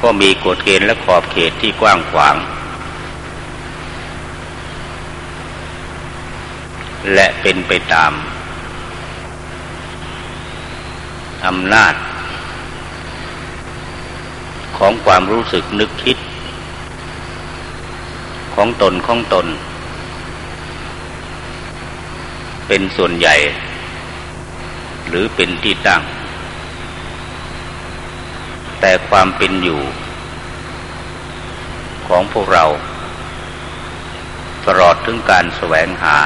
ก็มีกฎเกณฑ์และขอบเขตที่กว้างขวาง และเป็นไปตามอำนาจของความรู้สึกนึกคิด ของตนของตน เป็นส่วนใหญ่ หรือเป็นที่ตั้ง แต่ความเป็นอยู่ ของพวกเรา ตลอดถึงการแสวงหา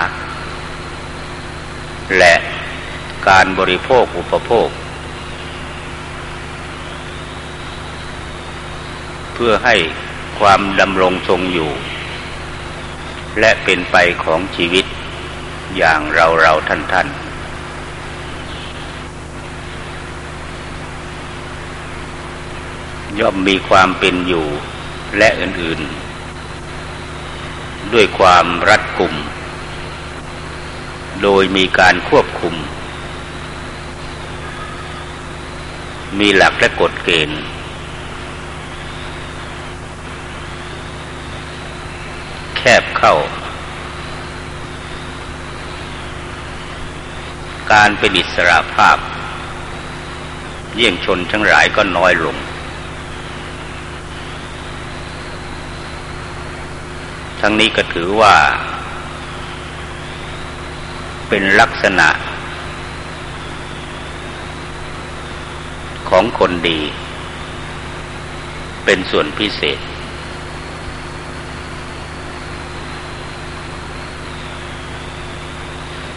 และการบริโภคอุปโภค เพื่อให้ความดำรงทรงอยู่ และเป็นไปของชีวิตอย่างเราเราท่านท่านย่อมมีความเป็นอยู่และอื่น ๆ ด้วยความรัดกุม โดยมีการควบคุม มีหลักและกฎเกณฑ์ แคบเข้า การเป็นอิสระภาพ เยี่ยงชนทั้งหลายก็น้อยลง ทั้งนี้ก็ถือว่า เป็นลักษณะ ของคนดี เป็นส่วนพิเศษ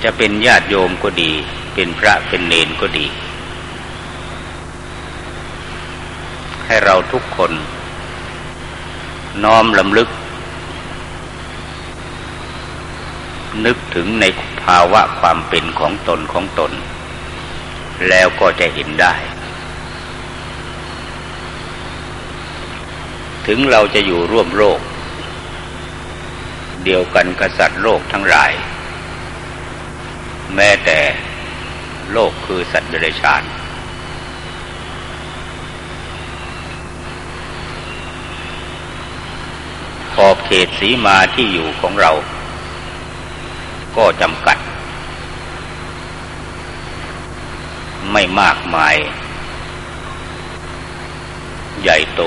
จะเป็นญาติโยมก็ดี เป็นพระเป็นเนนก็ดี ให้เราทุกคน น้อมลำลึก นึกถึงในภาวะความเป็นของตนของตน แล้วก็จะเห็นได้ ถึงเราจะอยู่ร่วมโลกเดียวกันกษัตริย์โลกทั้งหลาย แม้แต่โลกคือสัตว์เดรัจฉาน ขอบเขตสีมาที่อยู่ของเรา ก็จำกัด ไม่มากมาย ใหญ่โต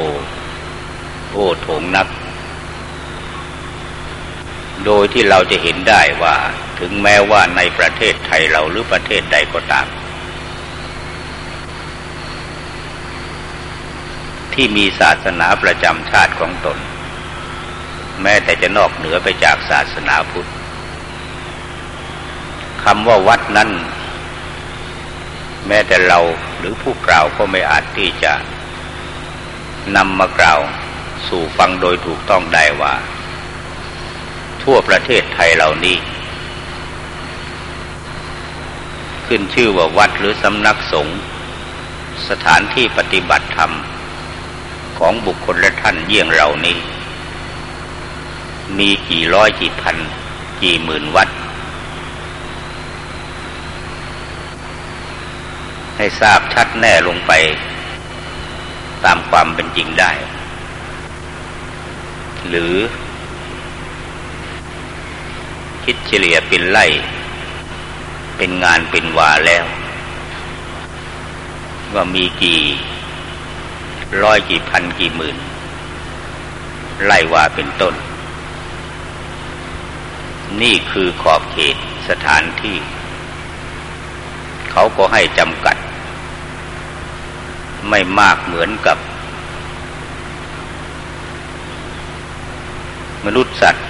โอ้โถงนัก โดยที่เราจะเห็นได้ว่าถึงแม้ว่าในประเทศ ไทยเราหรือประเทศใดก็ตาม ที่มีศาสนาประจำชาติของตน แม้แต่จะนอกเหนือไปจากศาสนาพุทธคำว่าวัดนั้นแม้แต่เราหรือผู้กล่าวก็ไม่อาจที่จะนำมากล่าวสู่ฟังโดยถูกต้องได้ว่า ทั่วประเทศไทยเหล่านี้ ขึ้นชื่อว่าวัดหรือสำนักสงฆ์สถานที่ปฏิบัติธรรม ของบุคคลและท่านเยี่ยงเรานี้ มีกี่ร้อยกี่พัน กี่หมื่นวัด ให้ทราบชัดแน่ลงไป ตามความเป็นจริงได้ หรือคิดเฉลี่ยเป็นไล่ เป็นงานเป็นวาแล้ว ว่ามีกี่ร้อยกี่พันกี่หมื่นไล่ว่าเป็นต้น นี่คือขอบเขตสถานที่ เขาก็ให้จำกัด ไม่มากเหมือนกับ มนุษย์สัตว์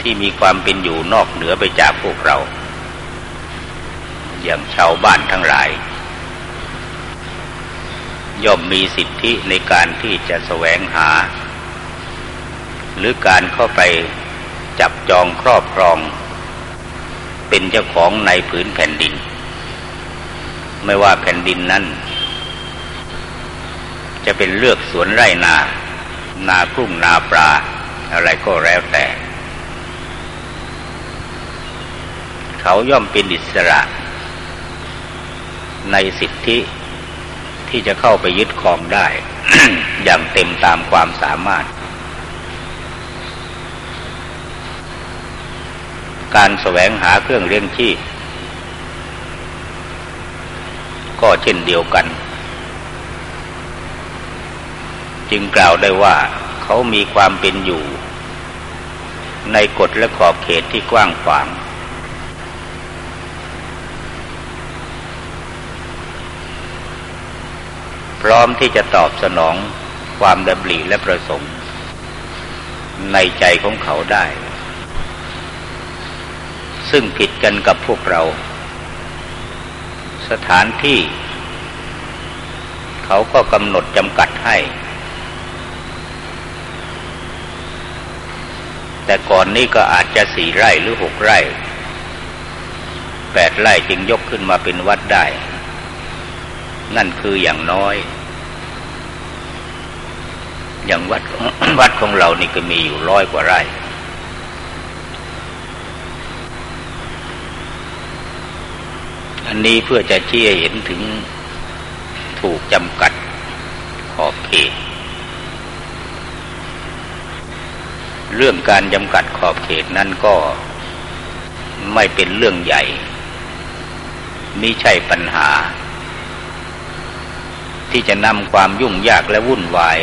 ที่มีความเป็นอยู่นอกเหนือไปจากพวกเรา อย่างชาวบ้านทั้งหลาย ย่อมมีสิทธิในการที่จะแสวงหา หรือการเข้าไปจับจองครอบครอง เป็นเจ้าของในผืนแผ่นดิน ไม่ว่าแผ่นดินนั้น จะเป็นเลือกสวนไร่นา นากุ้งนาปลาอะไรก็แล้วแต่เขาย่อมเป็นอิสระ ในสิทธิที่จะเข้าไปยึดครองได้ อย่างเต็มตามความสามารถ การแสวงหาเครื่องเลี้ยงชีพก็เช่นเดียวกัน จึงกล่าวได้ว่าเขามีความเป็นอยู่ ในกฎและขอบเขตที่กว้างขวาง พร้อมที่จะตอบสนองความดำริและประสงค์ ในใจของเขาได้ ซึ่งผิดกันกับพวกเรา สถานที่ เขาก็กำหนดจำกัดให้ แต่ก่อนนี้ก็อาจจะสี่ไร่หรือหกไร่แปดไร่จึงยกขึ้นมาเป็นวัดได้ นั่นคืออย่างน้อย อย่างวัดวัดของเรานี่ก็มีอยู่ร้อยกว่าไร่ อันนี้เพื่อจะเชี่ยเห็นถึงถูกจำกัดขอบเขตเรื่องการจำกัดขอบเขตนั้นก็ไม่เป็นเรื่องใหญ่ไม่ใช่ปัญหา ที่จะนำความยุ่งยากและวุ่นวาย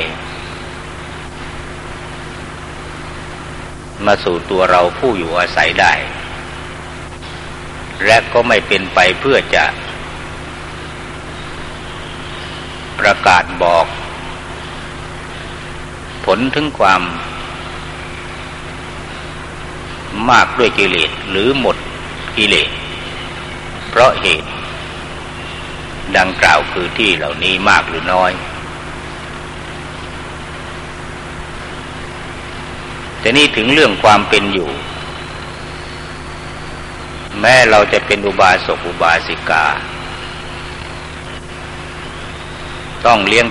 มาสู่ตัวเราผู้อยู่อาศัยได้ และก็ไม่เป็นไปเพื่อจะ ประกาศบอก ผลถึงความมากด้วยกิเลสหรือหมดกิเลสเพราะเหตุ ดังกล่าวคือที่เหล่านี้มากหรือน้อย แต่นี่ถึงเรื่องความเป็นอยู่ แม้เราจะเป็นอุบาสกอุบาสิกา ต้องเลี้ยง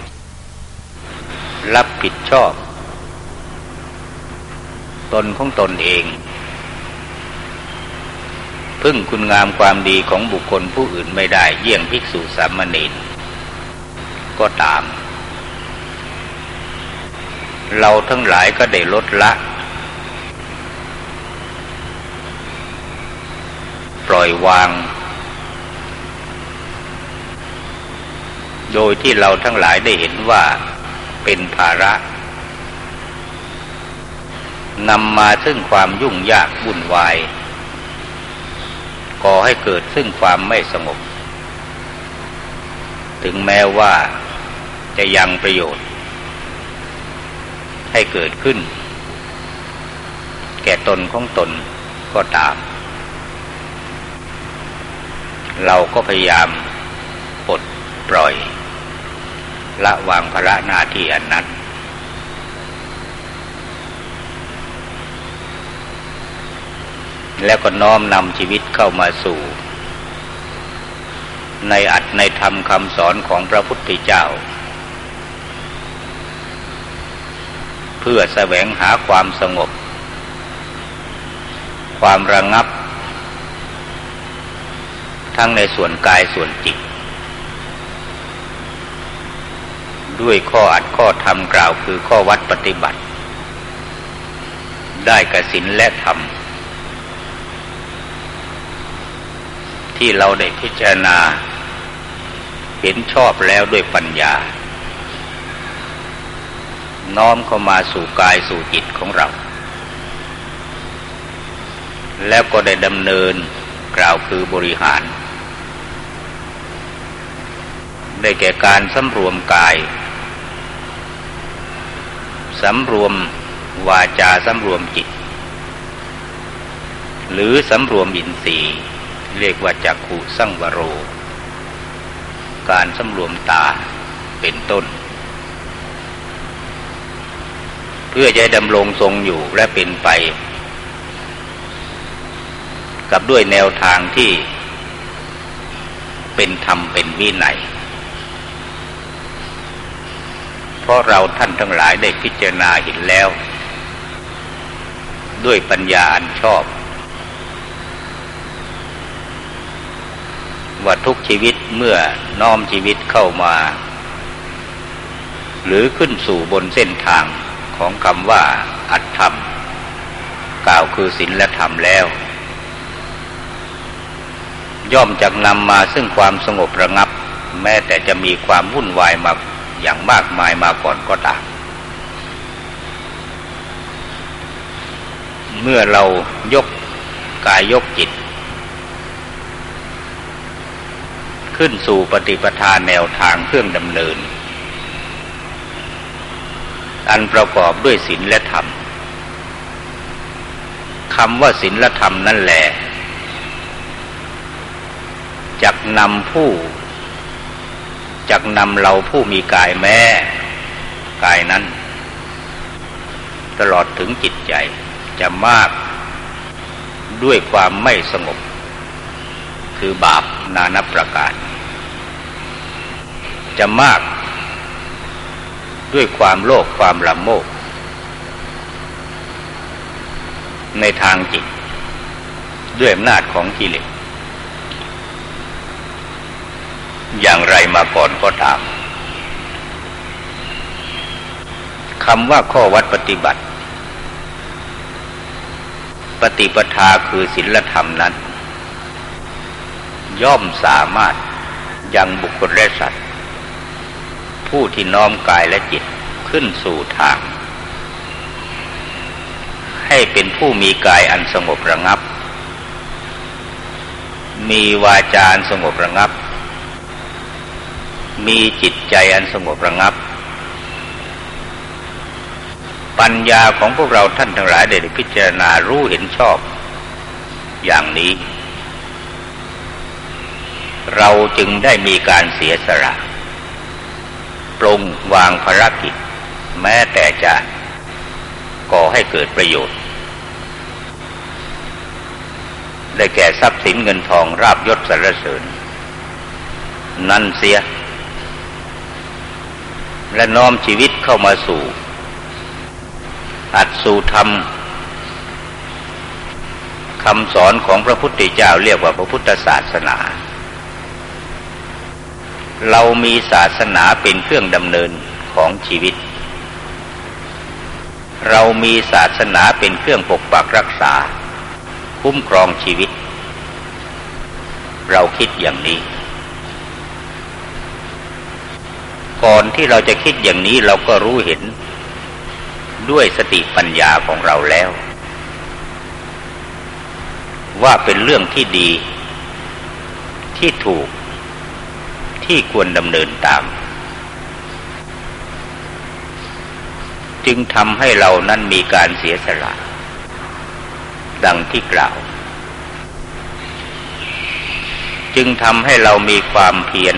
รับผิดชอบ ตนของตนเอง พึ่งคุณงามความดีของบุคคลผู้อื่นไม่ได้เยี่ยงภิกษุสามเณรก็ตาม เราทั้งหลายก็ได้ลดละ ปล่อยวาง โดยที่เราทั้งหลายได้เห็นว่าเป็นภาระนำมาซึ่งความยุ่งยากวุ่นวาย ก่อให้เกิดซึ่งความไม่สงบ ถึงแม้ว่าจะยังประโยชน์ ให้เกิดขึ้น แก่ตนของตนก็ตาม เราก็พยายามปลดปล่อย ละวางภาระหน้าที่อันนั้น แล้วก็น้อมนำชีวิตเข้ามาสู่ ในอัดในธรรมคำสอนของพระพุทธเจ้า เพื่อแสวงหาความสงบ ความระงับ ทั้งในส่วนกายส่วนจิต ด้วยข้ออัดข้อธรรมกล่าวคือข้อวัดปฏิบัติ ได้กสินและธรรม ที่เราได้พิจารณา เห็นชอบแล้วด้วยปัญญา น้อมเข้ามาสู่กายสู่จิตของเรา แล้วก็ได้ดำเนินกล่าวคือบริหาร ได้แก่การสำรวมกายสำรวมวาจาสำรวมจิต หรือสำรวมอินทรีย์ เรียกว่าจักขุสังวโร การสำรวมตาเป็นต้น เพื่อจะดำรงทรงอยู่และเป็นไป กับด้วยแนวทางที่เป็นธรรมเป็นวินัยเพราะเราท่านทั้งหลายได้พิจารณาเห็นแล้ว ด้วยปัญญาอันชอบ ว่าทุกชีวิตเมื่อน้อมชีวิตเข้ามา หรือขึ้นสู่บนเส้นทางของคำว่าอัตธรรม กล่าวคือศีลและธรรมแล้ว ย่อมจักนำมาซึ่งความสงบระงับ แม้แต่จะมีความวุ่นวายมาอย่างมากมายมาก่อนก็ตามเมื่อเรายกกายยกจิต ขึ้นสู่ปฏิปทาแนวทางเครื่องดำเนิน อันประกอบด้วยศีลและธรรมคำว่าศีลและธรรมนั่นแหละจักนำผู้จักนำเราผู้มีกายแม่กายนั้น ตลอดถึงจิตใจจะมากด้วยความไม่สงบ คือบาปนานับประการจะมากด้วยความโลภความลำโมก ในทางจิต ด้วยอำนาจของกิเลสอย่างไรมาก่อนก็ตามคำว่าข้อวัดปฏิบัติ ปฏิปทาคือศีลธรรมนั้น ย่อมสามารถยังบุคคลและสัตว์ ผู้ที่น้อมกายและจิตขึ้นสู่ทาง ให้เป็นผู้มีกายอันสงบระงับ มีวาจาอันสงบระงับ มีจิตใจอันสงบระงับ ปัญญาของพวกเราท่านทั้งหลายได้พิจารณารู้เห็นชอบ อย่างนี้ เราจึงได้มีการเสียสละปรงวางภารกิจ แม้แต่จะก่อให้เกิดประโยชน์ ได้แก่ทรัพย์สินเงินทองราบยศสรรเสริญ นั่นเสีย และน้อมชีวิตเข้ามาสู่ อัดสู่ธรรมคำสอนของพระพุทธเจ้าเรียกว่าพระพุทธศาสนา เรามีศาสนาเป็นเครื่องดำเนินของชีวิต เรามีศาสนาเป็นเครื่องปกปักรักษา คุ้มครองชีวิต เราคิดอย่างนี้ ก่อนที่เราจะคิดอย่างนี้เราก็รู้เห็น ด้วยสติปัญญาของเราแล้ว ว่าเป็นเรื่องที่ดี ที่ถูก ที่ควรดำเนินตาม จึงทำให้เรานั้นมีการเสียสละ ดังที่กล่าว จึงทำให้เรามีความเพียร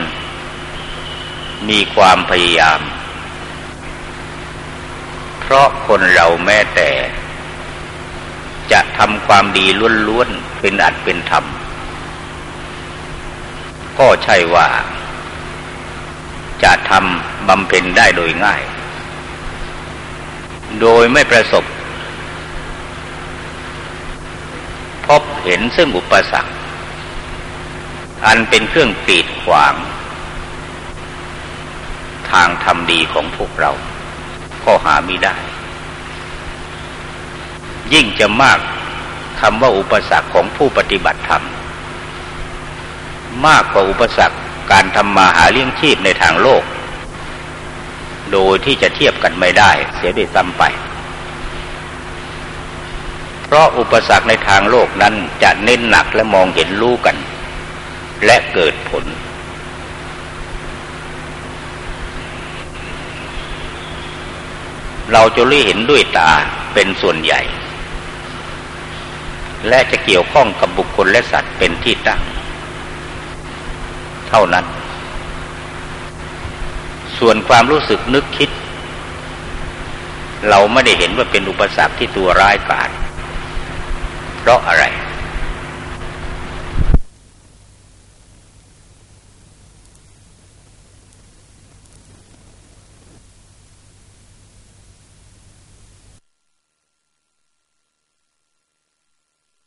มีความพยายาม เพราะคนเราแม้แต่ จะทำความดีล้วนๆเป็นอัดเป็นธรรมก็ใช่ว่า จะทำบำเพ็ญได้โดยง่าย โดยไม่ประสบ พบเห็นซึ่งอุปสรรค อันเป็นเครื่องปีดขวาง ทางทำดีของพวกเรา ก็หาไม่ได้ ยิ่งจะมากคำว่าอุปสรรคของผู้ปฏิบัติธรรม มากกว่าอุปสรรค การทำมาหาเลี้ยงชีพในทางโลก โดยที่จะเทียบกันไม่ได้ เสียด้วยซ้ำไป เพราะอุปสรรคในทางโลกนั้นจะเน้นหนักและมองเห็นรู้กัน และเกิดผล เราจะรู้เห็นด้วยตาเป็นส่วนใหญ่ และจะเกี่ยวข้องกับบุคคลและสัตว์เป็นที่ตั้ง เท่านั้น ส่วนความรู้สึกนึกคิด เราไม่ได้เห็นว่าเป็นอุปสรรคที่ตัวร้ายกาจเพราะอะไร